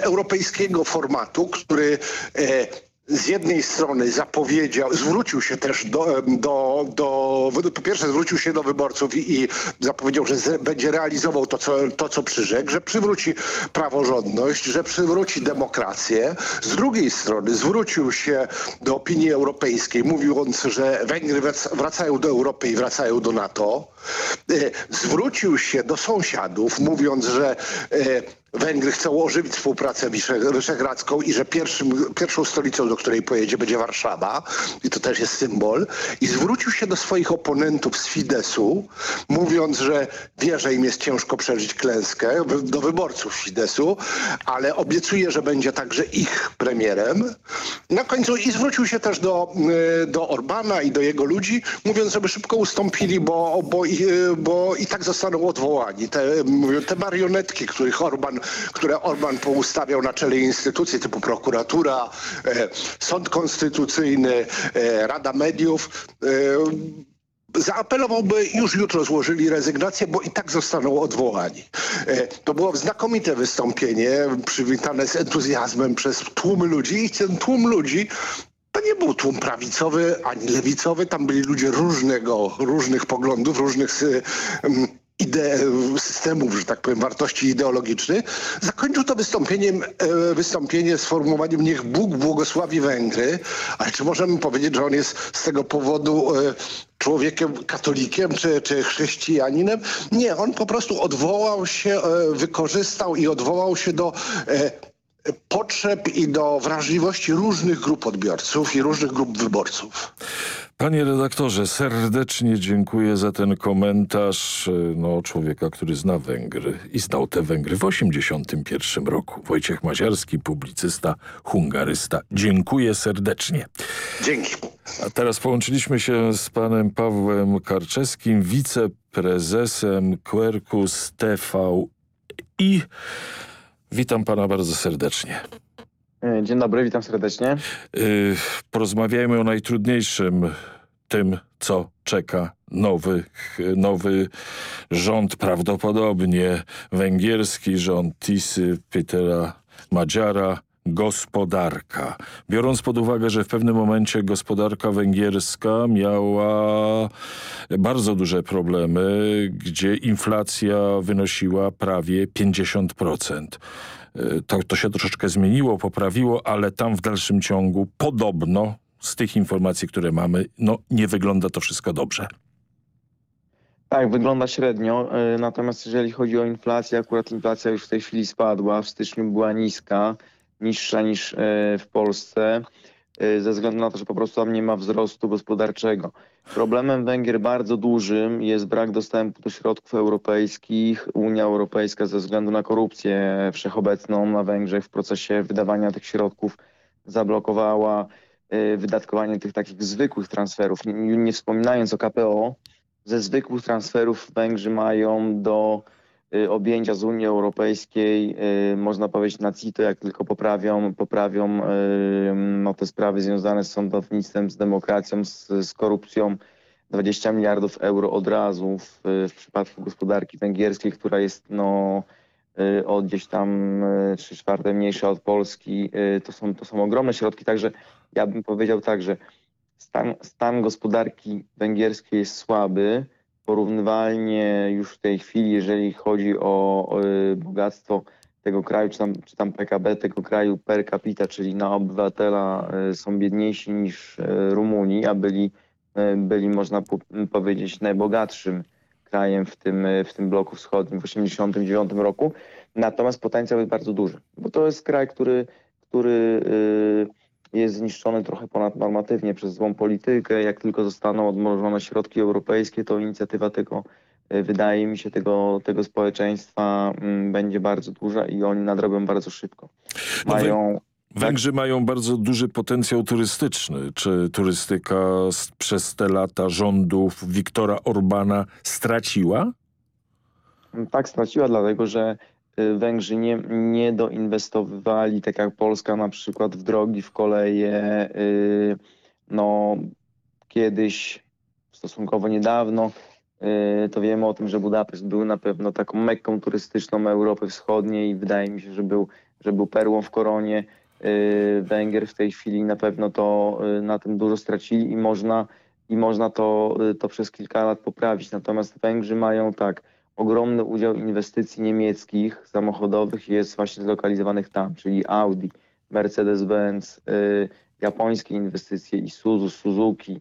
europejskiego formatu, który e, z jednej strony zapowiedział, zwrócił się też do, do, do po pierwsze zwrócił się do wyborców i, i zapowiedział, że z, będzie realizował to co, to, co przyrzekł, że przywróci praworządność, że przywróci demokrację. Z drugiej strony zwrócił się do opinii europejskiej, mówiąc, że Węgry wrac- wracają do Europy i wracają do NATO. E, Zwrócił się do sąsiadów, mówiąc, że e, Węgry chcą ożywić współpracę wyszehradzką i że pierwszym, pierwszą stolicą, do której pojedzie, będzie Warszawa. I to też jest symbol. I zwrócił się do swoich oponentów z Fidesu, mówiąc, że wie, że im jest ciężko przeżyć klęskę, do wyborców Fidesu, ale obiecuje, że będzie także ich premierem. Na końcu i zwrócił się też do, y, do Orbana i do jego ludzi, mówiąc, żeby szybko ustąpili, bo, bo, y, bo i tak zostaną odwołani. Te, te marionetki, których Orban, które Orban poustawiał na czele instytucji typu prokuratura, e, sąd konstytucyjny, e, Rada Mediów, e, zaapelowałby już jutro złożyli rezygnację, bo i tak zostaną odwołani. To było znakomite wystąpienie, przywitane z entuzjazmem przez tłum ludzi i ten tłum ludzi to nie był tłum prawicowy ani lewicowy, tam byli ludzie różnego, różnych poglądów, różnych ide systemów, że tak powiem, wartości ideologicznych. Zakończył to wystąpieniem, e, wystąpienie sformułowaniem niech Bóg błogosławi Węgry, ale czy możemy powiedzieć, że on jest z tego powodu e, człowiekiem katolikiem czy, czy chrześcijaninem? Nie, on po prostu odwołał się, e, wykorzystał i odwołał się do potrzeb i do wrażliwości różnych grup odbiorców i różnych grup wyborców. Panie redaktorze, serdecznie dziękuję za ten komentarz no, człowieka, który zna Węgry i znał te Węgry w 1981 roku. Wojciech Maziarski, publicysta, hungarysta. Dziękuję serdecznie. Dzięki. A teraz połączyliśmy się z panem Pawłem Karczewskim, wiceprezesem Quercus TV i witam pana bardzo serdecznie. E, dzień dobry, witam serdecznie. Yy, porozmawiajmy o najtrudniejszym, tym, co czeka nowy, nowy rząd, prawdopodobnie węgierski rząd Tisy, Petera Madziara, gospodarka. Biorąc pod uwagę, że w pewnym momencie gospodarka węgierska miała bardzo duże problemy, gdzie inflacja wynosiła prawie 50%. To, to się troszeczkę zmieniło, poprawiło, ale tam w dalszym ciągu podobno z tych informacji, które mamy, no nie wygląda to wszystko dobrze. Tak, wygląda średnio, e, natomiast jeżeli chodzi o inflację, akurat inflacja już w tej chwili spadła, w styczniu była niska, niższa niż e, w Polsce, ze względu na to, że po prostu tam nie ma wzrostu gospodarczego. Problemem Węgier bardzo dużym jest brak dostępu do środków europejskich. Unia Europejska ze względu na korupcję wszechobecną na Węgrzech w procesie wydawania tych środków zablokowała y, wydatkowanie tych takich zwykłych transferów. Nie, wspominając o KPO, ze zwykłych transferów Węgrzy mają do y, objęcia z Unii Europejskiej, y, można powiedzieć na CITO, jak tylko poprawią, poprawią no, te sprawy związane z sądownictwem, z demokracją, z, z korupcją, 20 miliardów euro od razu w, w przypadku gospodarki węgierskiej, która jest no, o gdzieś tam 3 czwarte mniejsza od Polski. To są, to są ogromne środki, także ja bym powiedział tak, że stan, stan gospodarki węgierskiej jest słaby, porównywalnie już w tej chwili, jeżeli chodzi o, o bogactwo tego kraju, czy tam, czy tam PKB tego kraju per capita, czyli na obywatela są biedniejsi niż Rumunii, a byli, byli można powiedzieć najbogatszym krajem w tym, w tym bloku wschodnim w 1989 roku. Natomiast potencjał jest bardzo duży, bo to jest kraj, który, który jest zniszczony trochę ponadnormatywnie przez złą politykę. Jak tylko zostaną odmrożone środki europejskie, to inicjatywa tego, e, wydaje mi się, tego, tego społeczeństwa mm, będzie bardzo duża i oni nadrobią bardzo szybko. No mają... Węgrzy mają bardzo duży potencjał turystyczny. Czy turystyka przez te lata rządów Wiktora Orbana straciła? Tak, straciła, dlatego że Węgrzy nie, nie doinwestowywali, tak jak Polska na przykład w drogi, w koleje. Y, no, kiedyś, stosunkowo niedawno, y, to wiemy o tym, że Budapeszt był na pewno taką mekką turystyczną Europy Wschodniej i wydaje mi się, że był, że był perłą w koronie Węgier. W tej chwili na pewno to na tym dużo stracili i można, i można to, to przez kilka lat poprawić. Natomiast Węgrzy mają tak ogromny udział inwestycji niemieckich samochodowych jest właśnie zlokalizowanych tam, czyli Audi, Mercedes-Benz, y, japońskie inwestycje, Isuzu, Suzuki,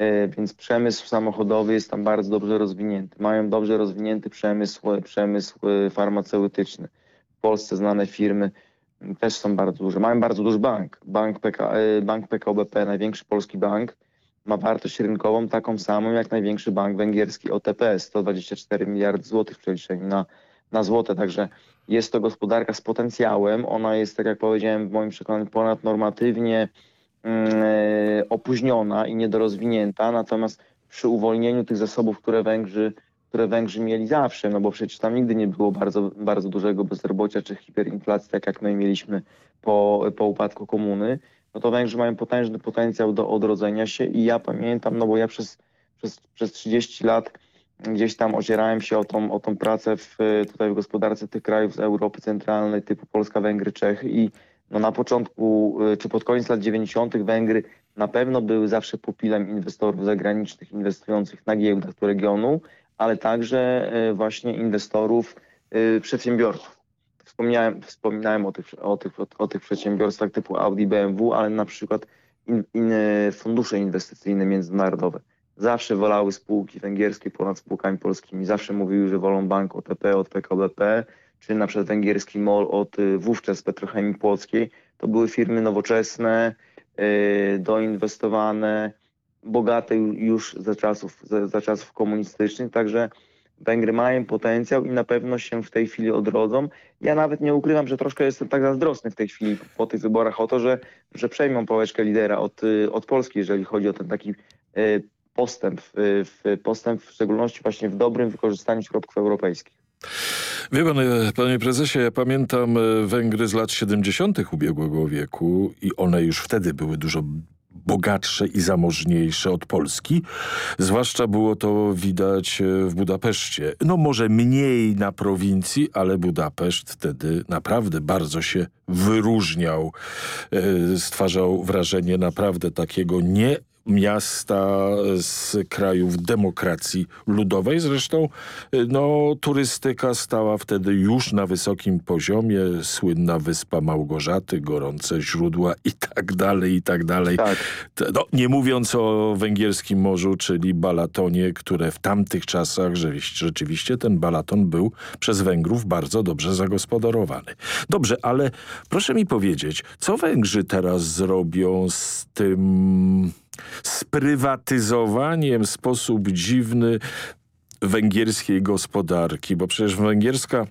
y, więc przemysł samochodowy jest tam bardzo dobrze rozwinięty. Mają dobrze rozwinięty przemysł, przemysł y, farmaceutyczny. W Polsce znane firmy też są bardzo duże. Mają bardzo duży bank. Bank, PK, bank największy polski bank, ma wartość rynkową taką samą jak największy bank węgierski OTP, 124 miliardy złotych w przeliczeniu na, na złote, także jest to gospodarka z potencjałem, ona jest, tak jak powiedziałem, w moim przekonaniu ponadnormatywnie e, opóźniona i niedorozwinięta, natomiast przy uwolnieniu tych zasobów, które Węgrzy, które Węgrzy mieli zawsze, no bo przecież tam nigdy nie było bardzo, bardzo dużego bezrobocia czy hiperinflacji, tak jak my mieliśmy po, po upadku komuny, no to Węgrzy mają potężny potencjał do odrodzenia się i ja pamiętam, no bo ja przez, przez, przez 30 lat gdzieś tam ocierałem się o tą, o tą pracę w, tutaj w gospodarce tych krajów z Europy Centralnej typu Polska, Węgry, Czechy i no na początku, y, czy pod koniec lat 90. Węgry na pewno były zawsze pupilem inwestorów zagranicznych inwestujących na giełdach regionu, ale także e, właśnie inwestorów, e, przedsiębiorców. Wspomniałem, wspominałem o tych, o, tych, o tych przedsiębiorstwach typu Audi, BMW, ale na przykład in, in, fundusze inwestycyjne międzynarodowe. Zawsze wolały spółki węgierskie ponad spółkami polskimi. Zawsze mówiły, że wolą bank OTP od PKBP, czy na przykład węgierski MOL od y, wówczas Petrochemii Płockiej. To były firmy nowoczesne, y, doinwestowane, bogate już za czasów, za, za czasów komunistycznych, także Węgry mają potencjał i na pewno się w tej chwili odrodzą. Ja nawet nie ukrywam, że troszkę jestem tak zazdrosny w tej chwili po tych wyborach o to, że, że przejmą pałeczkę lidera od, y, od Polski, jeżeli chodzi o ten taki postęp, w, postęp w szczególności właśnie w dobrym wykorzystaniu środków europejskich. Wie pan, e, panie prezesie, ja pamiętam e, Węgry z lat 70. ubiegłego wieku i one już wtedy były dużo bogatsze i zamożniejsze od Polski. Zwłaszcza było to widać e, w Budapeszcie. No może mniej na prowincji, ale Budapeszt wtedy naprawdę bardzo się wyróżniał. Stwarzał wrażenie naprawdę takiego nie miasta z krajów demokracji ludowej. Zresztą no, turystyka stała wtedy już na wysokim poziomie. Słynna Wyspa Małgorzaty, gorące źródła i tak dalej, i tak dalej. Tak. No, nie mówiąc o węgierskim morzu, czyli Balatonie, które w tamtych czasach rzeczywiście ten Balaton był przez Węgrów bardzo dobrze zagospodarowany. Dobrze, ale proszę mi powiedzieć, co Węgrzy teraz zrobią z tym sprywatyzowaniem w sposób dziwny węgierskiej gospodarki, bo przecież węgierska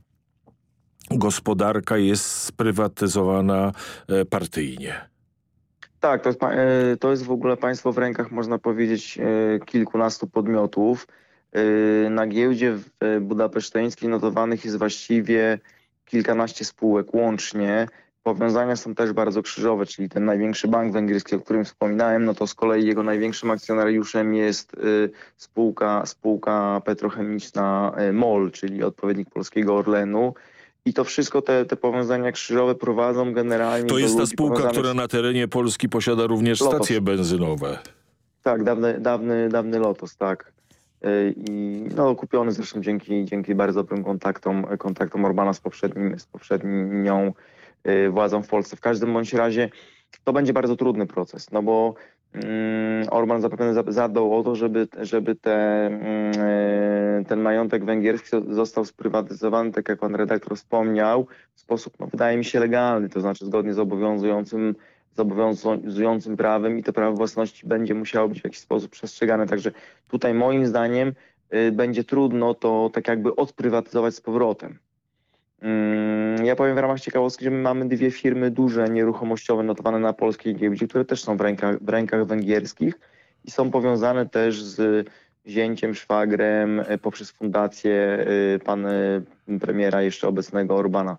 gospodarka jest sprywatyzowana e, partyjnie. Tak, to jest, e, to jest w ogóle państwo w rękach, można powiedzieć, e, kilkunastu podmiotów. Na giełdzie budapeszteńskiej notowanych jest właściwie kilkanaście spółek łącznie. Powiązania są też bardzo krzyżowe, czyli ten największy bank węgierski, o którym wspominałem, no to z kolei jego największym akcjonariuszem jest y, spółka, spółka petrochemiczna y, MOL, czyli odpowiednik polskiego Orlenu. I to wszystko, te, te powiązania krzyżowe prowadzą generalnie To jest ta spółka, która na terenie Polski posiada również Lotos. stacje benzynowe. Tak, dawny, dawny, dawny Lotos, tak. Y, I no, kupiony zresztą dzięki, dzięki bardzo dobrym kontaktom, kontaktom Orbana z, poprzednim, z poprzednią władzą w Polsce. W każdym bądź razie to będzie bardzo trudny proces, no bo mm, Orban zapewne zadbał o to, żeby, żeby te, mm, y, ten majątek węgierski został sprywatyzowany, tak jak pan redaktor wspomniał, w sposób, no, wydaje mi się, legalny, to znaczy zgodnie z obowiązującym, z obowiązującym prawem i to prawo własności będzie musiało być w jakiś sposób przestrzegane. Także tutaj moim zdaniem y, będzie trudno to tak jakby odprywatyzować z powrotem. Mm, ja powiem w ramach ciekawostki, że my mamy dwie firmy duże, nieruchomościowe, notowane na polskiej giełdzie, które też są w rękach, w rękach węgierskich i są powiązane też z zięciem, szwagrem e, poprzez fundację e, pan e, premiera jeszcze obecnego Orbana,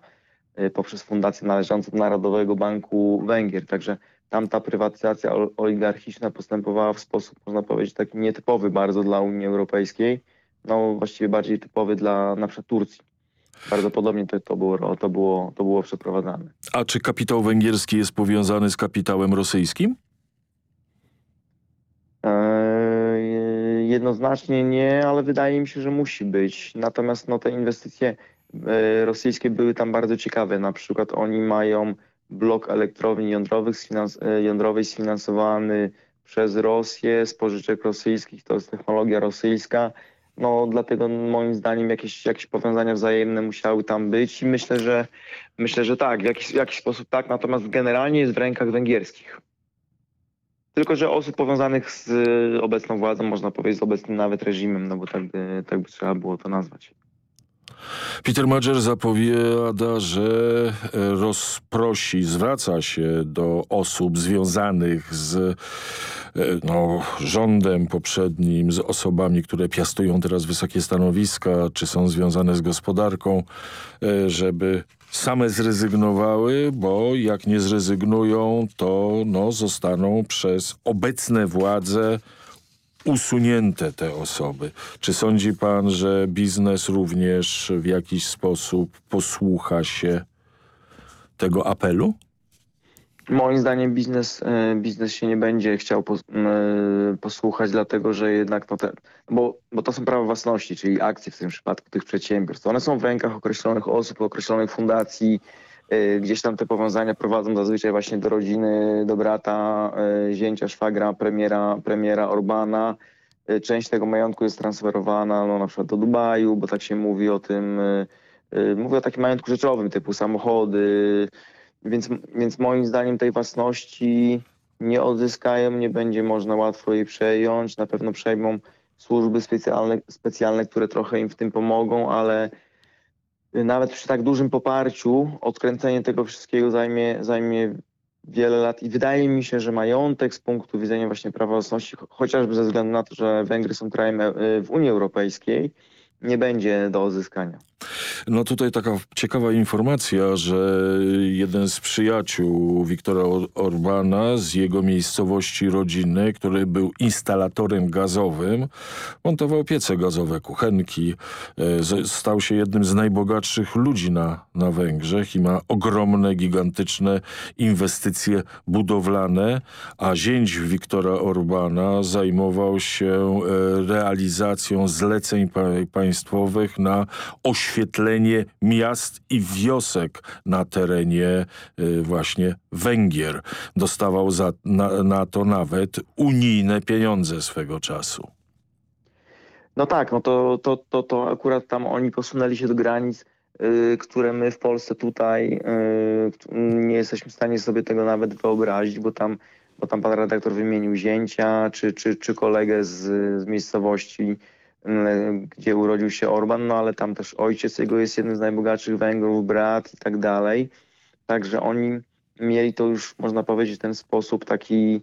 poprzez fundację należącą do Narodowego Banku Węgier. Także tam ta prywatyzacja oligarchiczna postępowała w sposób, można powiedzieć, taki nietypowy bardzo dla Unii Europejskiej, no właściwie bardziej typowy dla na przykład Turcji. Bardzo podobnie to, to, było, to, było, to było przeprowadzane. A czy kapitał węgierski jest powiązany z kapitałem rosyjskim? Eee, jednoznacznie nie, ale wydaje mi się, że musi być. Natomiast no, te inwestycje e, rosyjskie były tam bardzo ciekawe. Na przykład oni mają blok elektrowni jądrowych, e, jądrowej sfinansowany przez Rosję z pożyczek rosyjskich, to jest technologia rosyjska no dlatego moim zdaniem jakieś, jakieś powiązania wzajemne musiały tam być i myślę, że myślę, że tak, w jakiś, w jakiś sposób tak, natomiast generalnie jest w rękach węgierskich. Tylko, że osób powiązanych z obecną władzą, można powiedzieć, z obecnym nawet reżimem, no bo tak by, tak by trzeba było to nazwać. Peter Madger zapowiada, że rozprosi, zwraca się do osób związanych z E, no, rządem poprzednim, z osobami, które piastują teraz wysokie stanowiska, czy są związane z gospodarką, e, żeby same zrezygnowały, bo jak nie zrezygnują, to no, zostaną przez obecne władze usunięte te osoby. Czy sądzi pan, że biznes również w jakiś sposób posłucha się tego apelu? Moim zdaniem biznes, e, biznes się nie będzie chciał pos, posłuchać, dlatego że jednak no te, bo, bo to są prawa własności, czyli akcje w tym przypadku tych przedsiębiorstw. One są w rękach określonych osób, określonych fundacji, e, gdzieś tam te powiązania prowadzą zazwyczaj właśnie do rodziny, do brata, e, zięcia, szwagra, premiera, premiera Orbana. Część tego majątku jest transferowana no, na przykład do Dubaju, bo tak się mówi o tym, mówię o takim majątku rzeczowym typu samochody, więc, więc moim zdaniem tej własności nie odzyskają, nie będzie można łatwo jej przejąć. Na pewno przejmą służby specjalne, specjalne, które trochę im w tym pomogą, ale nawet przy tak dużym poparciu odkręcenie tego wszystkiego zajmie, zajmie wiele lat i wydaje mi się, że majątek z punktu widzenia właśnie prawa własności, chociażby ze względu na to, że Węgry są krajem e, w Unii Europejskiej, nie będzie do odzyskania. No tutaj taka ciekawa informacja, że jeden z przyjaciół Wiktora Orbana z jego miejscowości rodzinnej, który był instalatorem gazowym, montował piece gazowe, kuchenki, e, stał się jednym z najbogatszych ludzi na, na Węgrzech i ma ogromne, gigantyczne inwestycje budowlane, a zięć Wiktora Orbana zajmował się e, realizacją zleceń państwowych na oświetlenie oświetlenie miast i wiosek na terenie y, właśnie Węgier. Dostawał za, na, na to nawet unijne pieniądze swego czasu. No tak, no to, to, to, to akurat tam oni posunęli się do granic, yy, które my w Polsce tutaj yy, nie jesteśmy w stanie sobie tego nawet wyobrazić, bo tam, bo tam pan redaktor wymienił zięcia czy, czy, czy kolegę z, z miejscowości gdzie urodził się Orban, no ale tam też ojciec jego jest jednym z najbogatszych Węgrów, brat i tak dalej. Także oni mieli to już, można powiedzieć, w ten sposób taki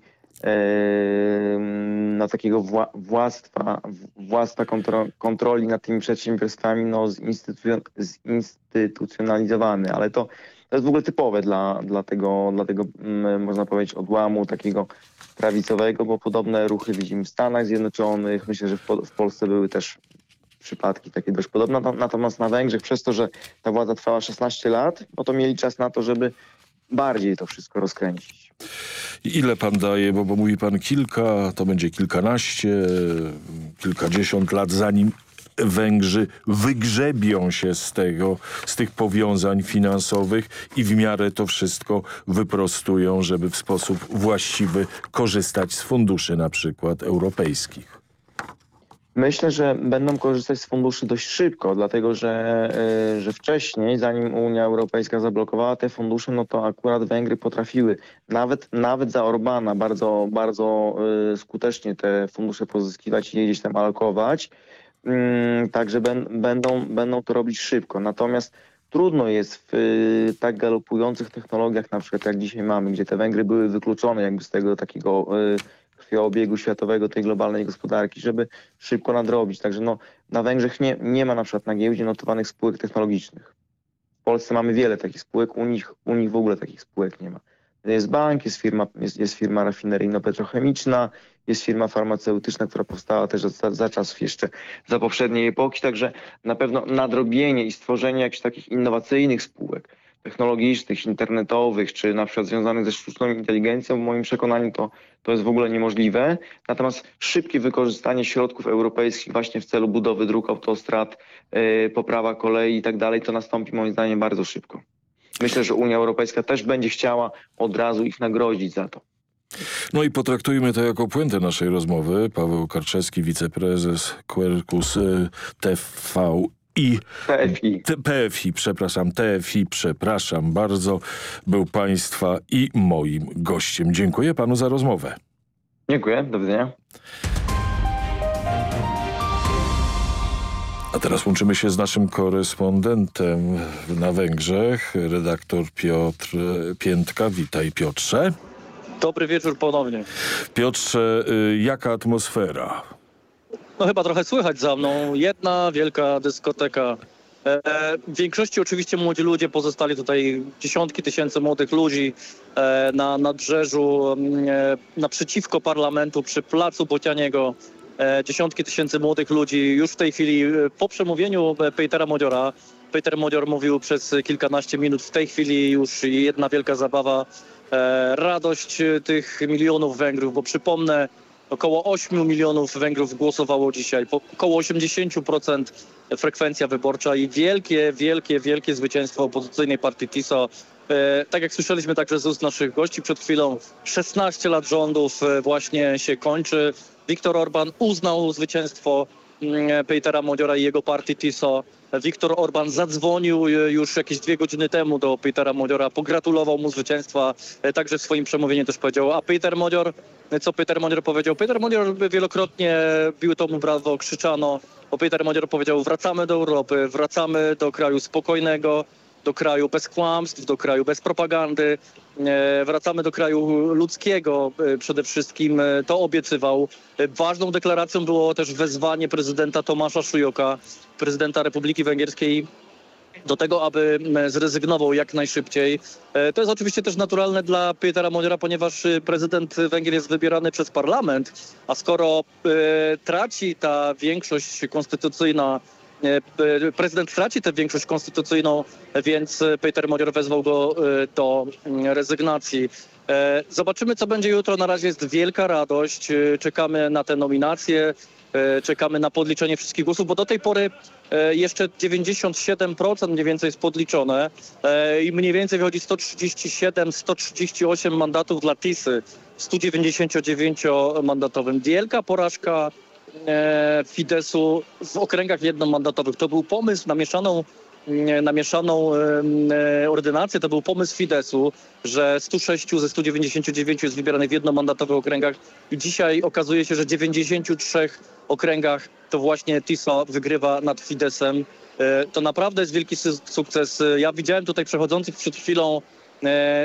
na takiego wła władztwa, władztwa kontro kontroli nad tymi przedsiębiorstwami no, zinstytucjonalizowany, ale to, to jest w ogóle typowe dla, dla tego, dla tego można powiedzieć, odłamu takiego prawicowego, bo podobne ruchy widzimy w Stanach Zjednoczonych. Myślę, że w, w Polsce były też przypadki takie dość podobne. Natomiast na Węgrzech przez to, że ta władza trwała 16 lat, no to mieli czas na to, żeby bardziej to wszystko rozkręcić. Ile pan daje, bo, bo mówi pan kilka, to będzie kilkanaście, kilkadziesiąt lat, zanim Węgrzy wygrzebią się z tego, z tych powiązań finansowych i w miarę to wszystko wyprostują, żeby w sposób właściwy korzystać z funduszy na przykład europejskich. Myślę, że będą korzystać z funduszy dość szybko, dlatego że, y, że wcześniej, zanim Unia Europejska zablokowała te fundusze, no to akurat Węgry potrafiły nawet, nawet za Orbana bardzo, bardzo y, skutecznie te fundusze pozyskiwać i gdzieś tam alokować. Mm, także będą, będą to robić szybko. Natomiast trudno jest w y, tak galopujących technologiach, na przykład jak dzisiaj mamy, gdzie te Węgry były wykluczone jakby z tego takiego y, krwioobiegu światowego, tej globalnej gospodarki, żeby szybko nadrobić. Także no, na Węgrzech nie, nie ma na przykład na giełdzie notowanych spółek technologicznych. W Polsce mamy wiele takich spółek, u nich, u nich w ogóle takich spółek nie ma. Jest bank, jest firma, jest, jest firma rafineryjno-petrochemiczna, jest firma farmaceutyczna, która powstała też za, za czasów jeszcze za poprzedniej epoki, także na pewno nadrobienie i stworzenie jakichś takich innowacyjnych spółek technologicznych, internetowych, czy na przykład związanych ze sztuczną inteligencją, w moim przekonaniu to, to jest w ogóle niemożliwe. Natomiast szybkie wykorzystanie środków europejskich właśnie w celu budowy dróg, autostrad, yy, poprawa kolei i tak dalej, to nastąpi moim zdaniem bardzo szybko. Myślę, że Unia Europejska też będzie chciała od razu ich nagrodzić za to. No i potraktujmy to jako puentę naszej rozmowy. Paweł Karczewski, wiceprezes Quercus y, TV i PFI. PFI, przepraszam, TFI, przepraszam bardzo, był Państwa i moim gościem. Dziękuję Panu za rozmowę. Dziękuję, do widzenia. A teraz łączymy się z naszym korespondentem na Węgrzech, redaktor Piotr Piętka. Witaj Piotrze. Dobry wieczór ponownie. Piotrze, y, jaka atmosfera? No chyba trochę słychać za mną. Jedna wielka dyskoteka. E, w większości oczywiście młodzi ludzie pozostali tutaj, dziesiątki tysięcy młodych ludzi e, na nadbrzeżu, e, naprzeciwko parlamentu, przy placu Bocianiego. Dziesiątki tysięcy młodych ludzi już w tej chwili po przemówieniu Petera Modiora. Peter Modior mówił przez kilkanaście minut, w tej chwili już jedna wielka zabawa radość e, tych milionów Węgrów, bo przypomnę, około 8 milionów Węgrów głosowało dzisiaj, około 80% frekwencja wyborcza i wielkie, wielkie, wielkie zwycięstwo opozycyjnej partii TISO. E, tak jak słyszeliśmy także z ust naszych gości przed chwilą, 16 lat rządów e, właśnie się kończy. Viktor Orban uznał zwycięstwo Petera Modziora i jego partii TISO. Viktor Orban zadzwonił e, już jakieś dwie godziny temu do Petera Modziora, pogratulował mu zwycięstwa, e, także w swoim przemówieniu też powiedział, a Peter Modzior, e, co Peter Modzior powiedział? Peter Modzior wielokrotnie bił to mu brawo, krzyczano, bo Peter Modzior powiedział, wracamy do Europy, wracamy do kraju spokojnego, do kraju bez kłamstw, do kraju bez propagandy, e, wracamy do kraju ludzkiego e, przede wszystkim. E, To obiecywał. Ważną deklaracją było też wezwanie prezydenta Tomasza Szujoka, prezydenta Republiki Węgierskiej do tego, aby zrezygnował jak najszybciej. To jest oczywiście też naturalne dla Petera Modiora, ponieważ prezydent Węgier jest wybierany przez parlament, a skoro traci ta większość konstytucyjna prezydent traci tę większość konstytucyjną, więc e, Peter Modior wezwał go e, do mm, rezygnacji. E, Zobaczymy, co będzie jutro. Na razie jest wielka radość. E, Czekamy na te nominacje, e, czekamy na podliczenie wszystkich głosów, bo do tej pory e, jeszcze 97% mniej więcej jest podliczone e, i mniej więcej wychodzi 137-138 mandatów dla TISy w 199-mandatowym. Wielka porażka e, Fidesu w okręgach jednomandatowych. To był pomysł na mieszaną, e, na mieszaną e, ordynację, to był pomysł Fidesu, że 106 ze 199 jest wybieranych w jednomandatowych okręgach i dzisiaj okazuje się, że w 93 okręgach to właśnie TISO wygrywa nad Fidesem. To naprawdę jest wielki su- sukces. Ja widziałem tutaj przechodzących przed chwilą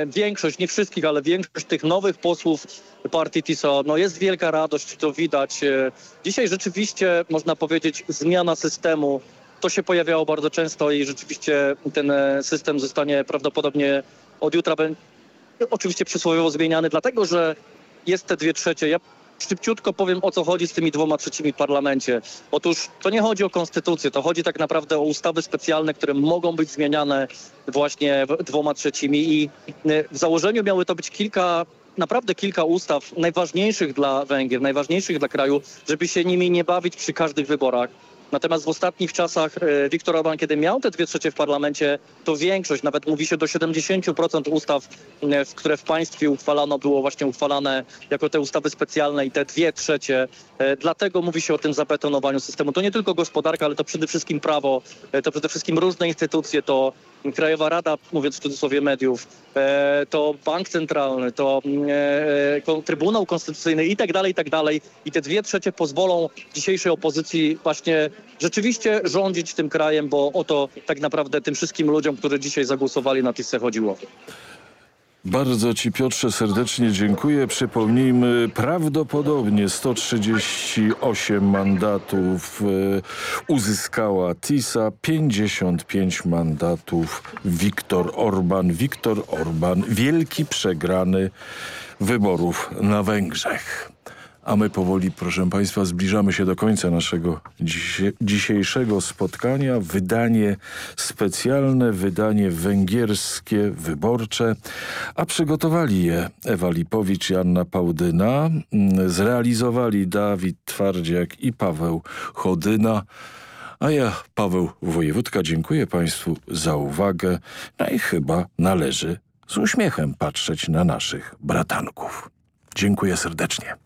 większość, nie wszystkich, ale większość tych nowych posłów partii TISO, no jest wielka radość, to widać. E, Dzisiaj rzeczywiście można powiedzieć zmiana systemu, to się pojawiało bardzo często i rzeczywiście ten e, system zostanie prawdopodobnie od jutra oczywiście przysłowiowo zmieniany, dlatego że jest te dwie trzecie. Ja szybciutko powiem o co chodzi z tymi dwoma trzecimi w parlamencie. Otóż to nie chodzi o konstytucję, to chodzi tak naprawdę o ustawy specjalne, które mogą być zmieniane właśnie dwoma trzecimi i y, w założeniu miały to być kilka naprawdę kilka ustaw najważniejszych dla Węgier, najważniejszych dla kraju, żeby się nimi nie bawić przy każdych wyborach. Natomiast w ostatnich czasach e, Viktor Orban, kiedy miał te dwie trzecie w parlamencie, to większość, nawet mówi się do 70% ustaw, e, które w państwie uchwalano, było właśnie uchwalane jako te ustawy specjalne i te dwie trzecie. E, Dlatego mówi się o tym zabetonowaniu systemu. To nie tylko gospodarka, ale to przede wszystkim prawo, e, to przede wszystkim różne instytucje, to Krajowa Rada, mówiąc w cudzysłowie mediów, e, to Bank Centralny, to mm, e, Trybunał Konstytucyjny i tak dalej, i tak dalej. I te dwie trzecie pozwolą dzisiejszej opozycji właśnie rzeczywiście rządzić tym krajem, bo o to tak naprawdę tym wszystkim ludziom, którzy dzisiaj zagłosowali na TISę chodziło. Bardzo Ci Piotrze serdecznie dziękuję. Przypomnijmy, prawdopodobnie 138 mandatów e, uzyskała TISA, 55 mandatów Viktor Orban. Viktor Orban, wielki przegrany wyborów na Węgrzech. A my powoli, proszę Państwa, zbliżamy się do końca naszego dzisie- dzisiejszego spotkania. Wydanie specjalne, wydanie węgierskie, wyborcze, a przygotowali je Ewa Lipowicz i Anna Pałdyna, mm, zrealizowali Dawid Twardziak i Paweł Chodyna. A ja, Paweł Wojewódka, dziękuję Państwu za uwagę. No i chyba należy z uśmiechem patrzeć na naszych bratanków. Dziękuję serdecznie.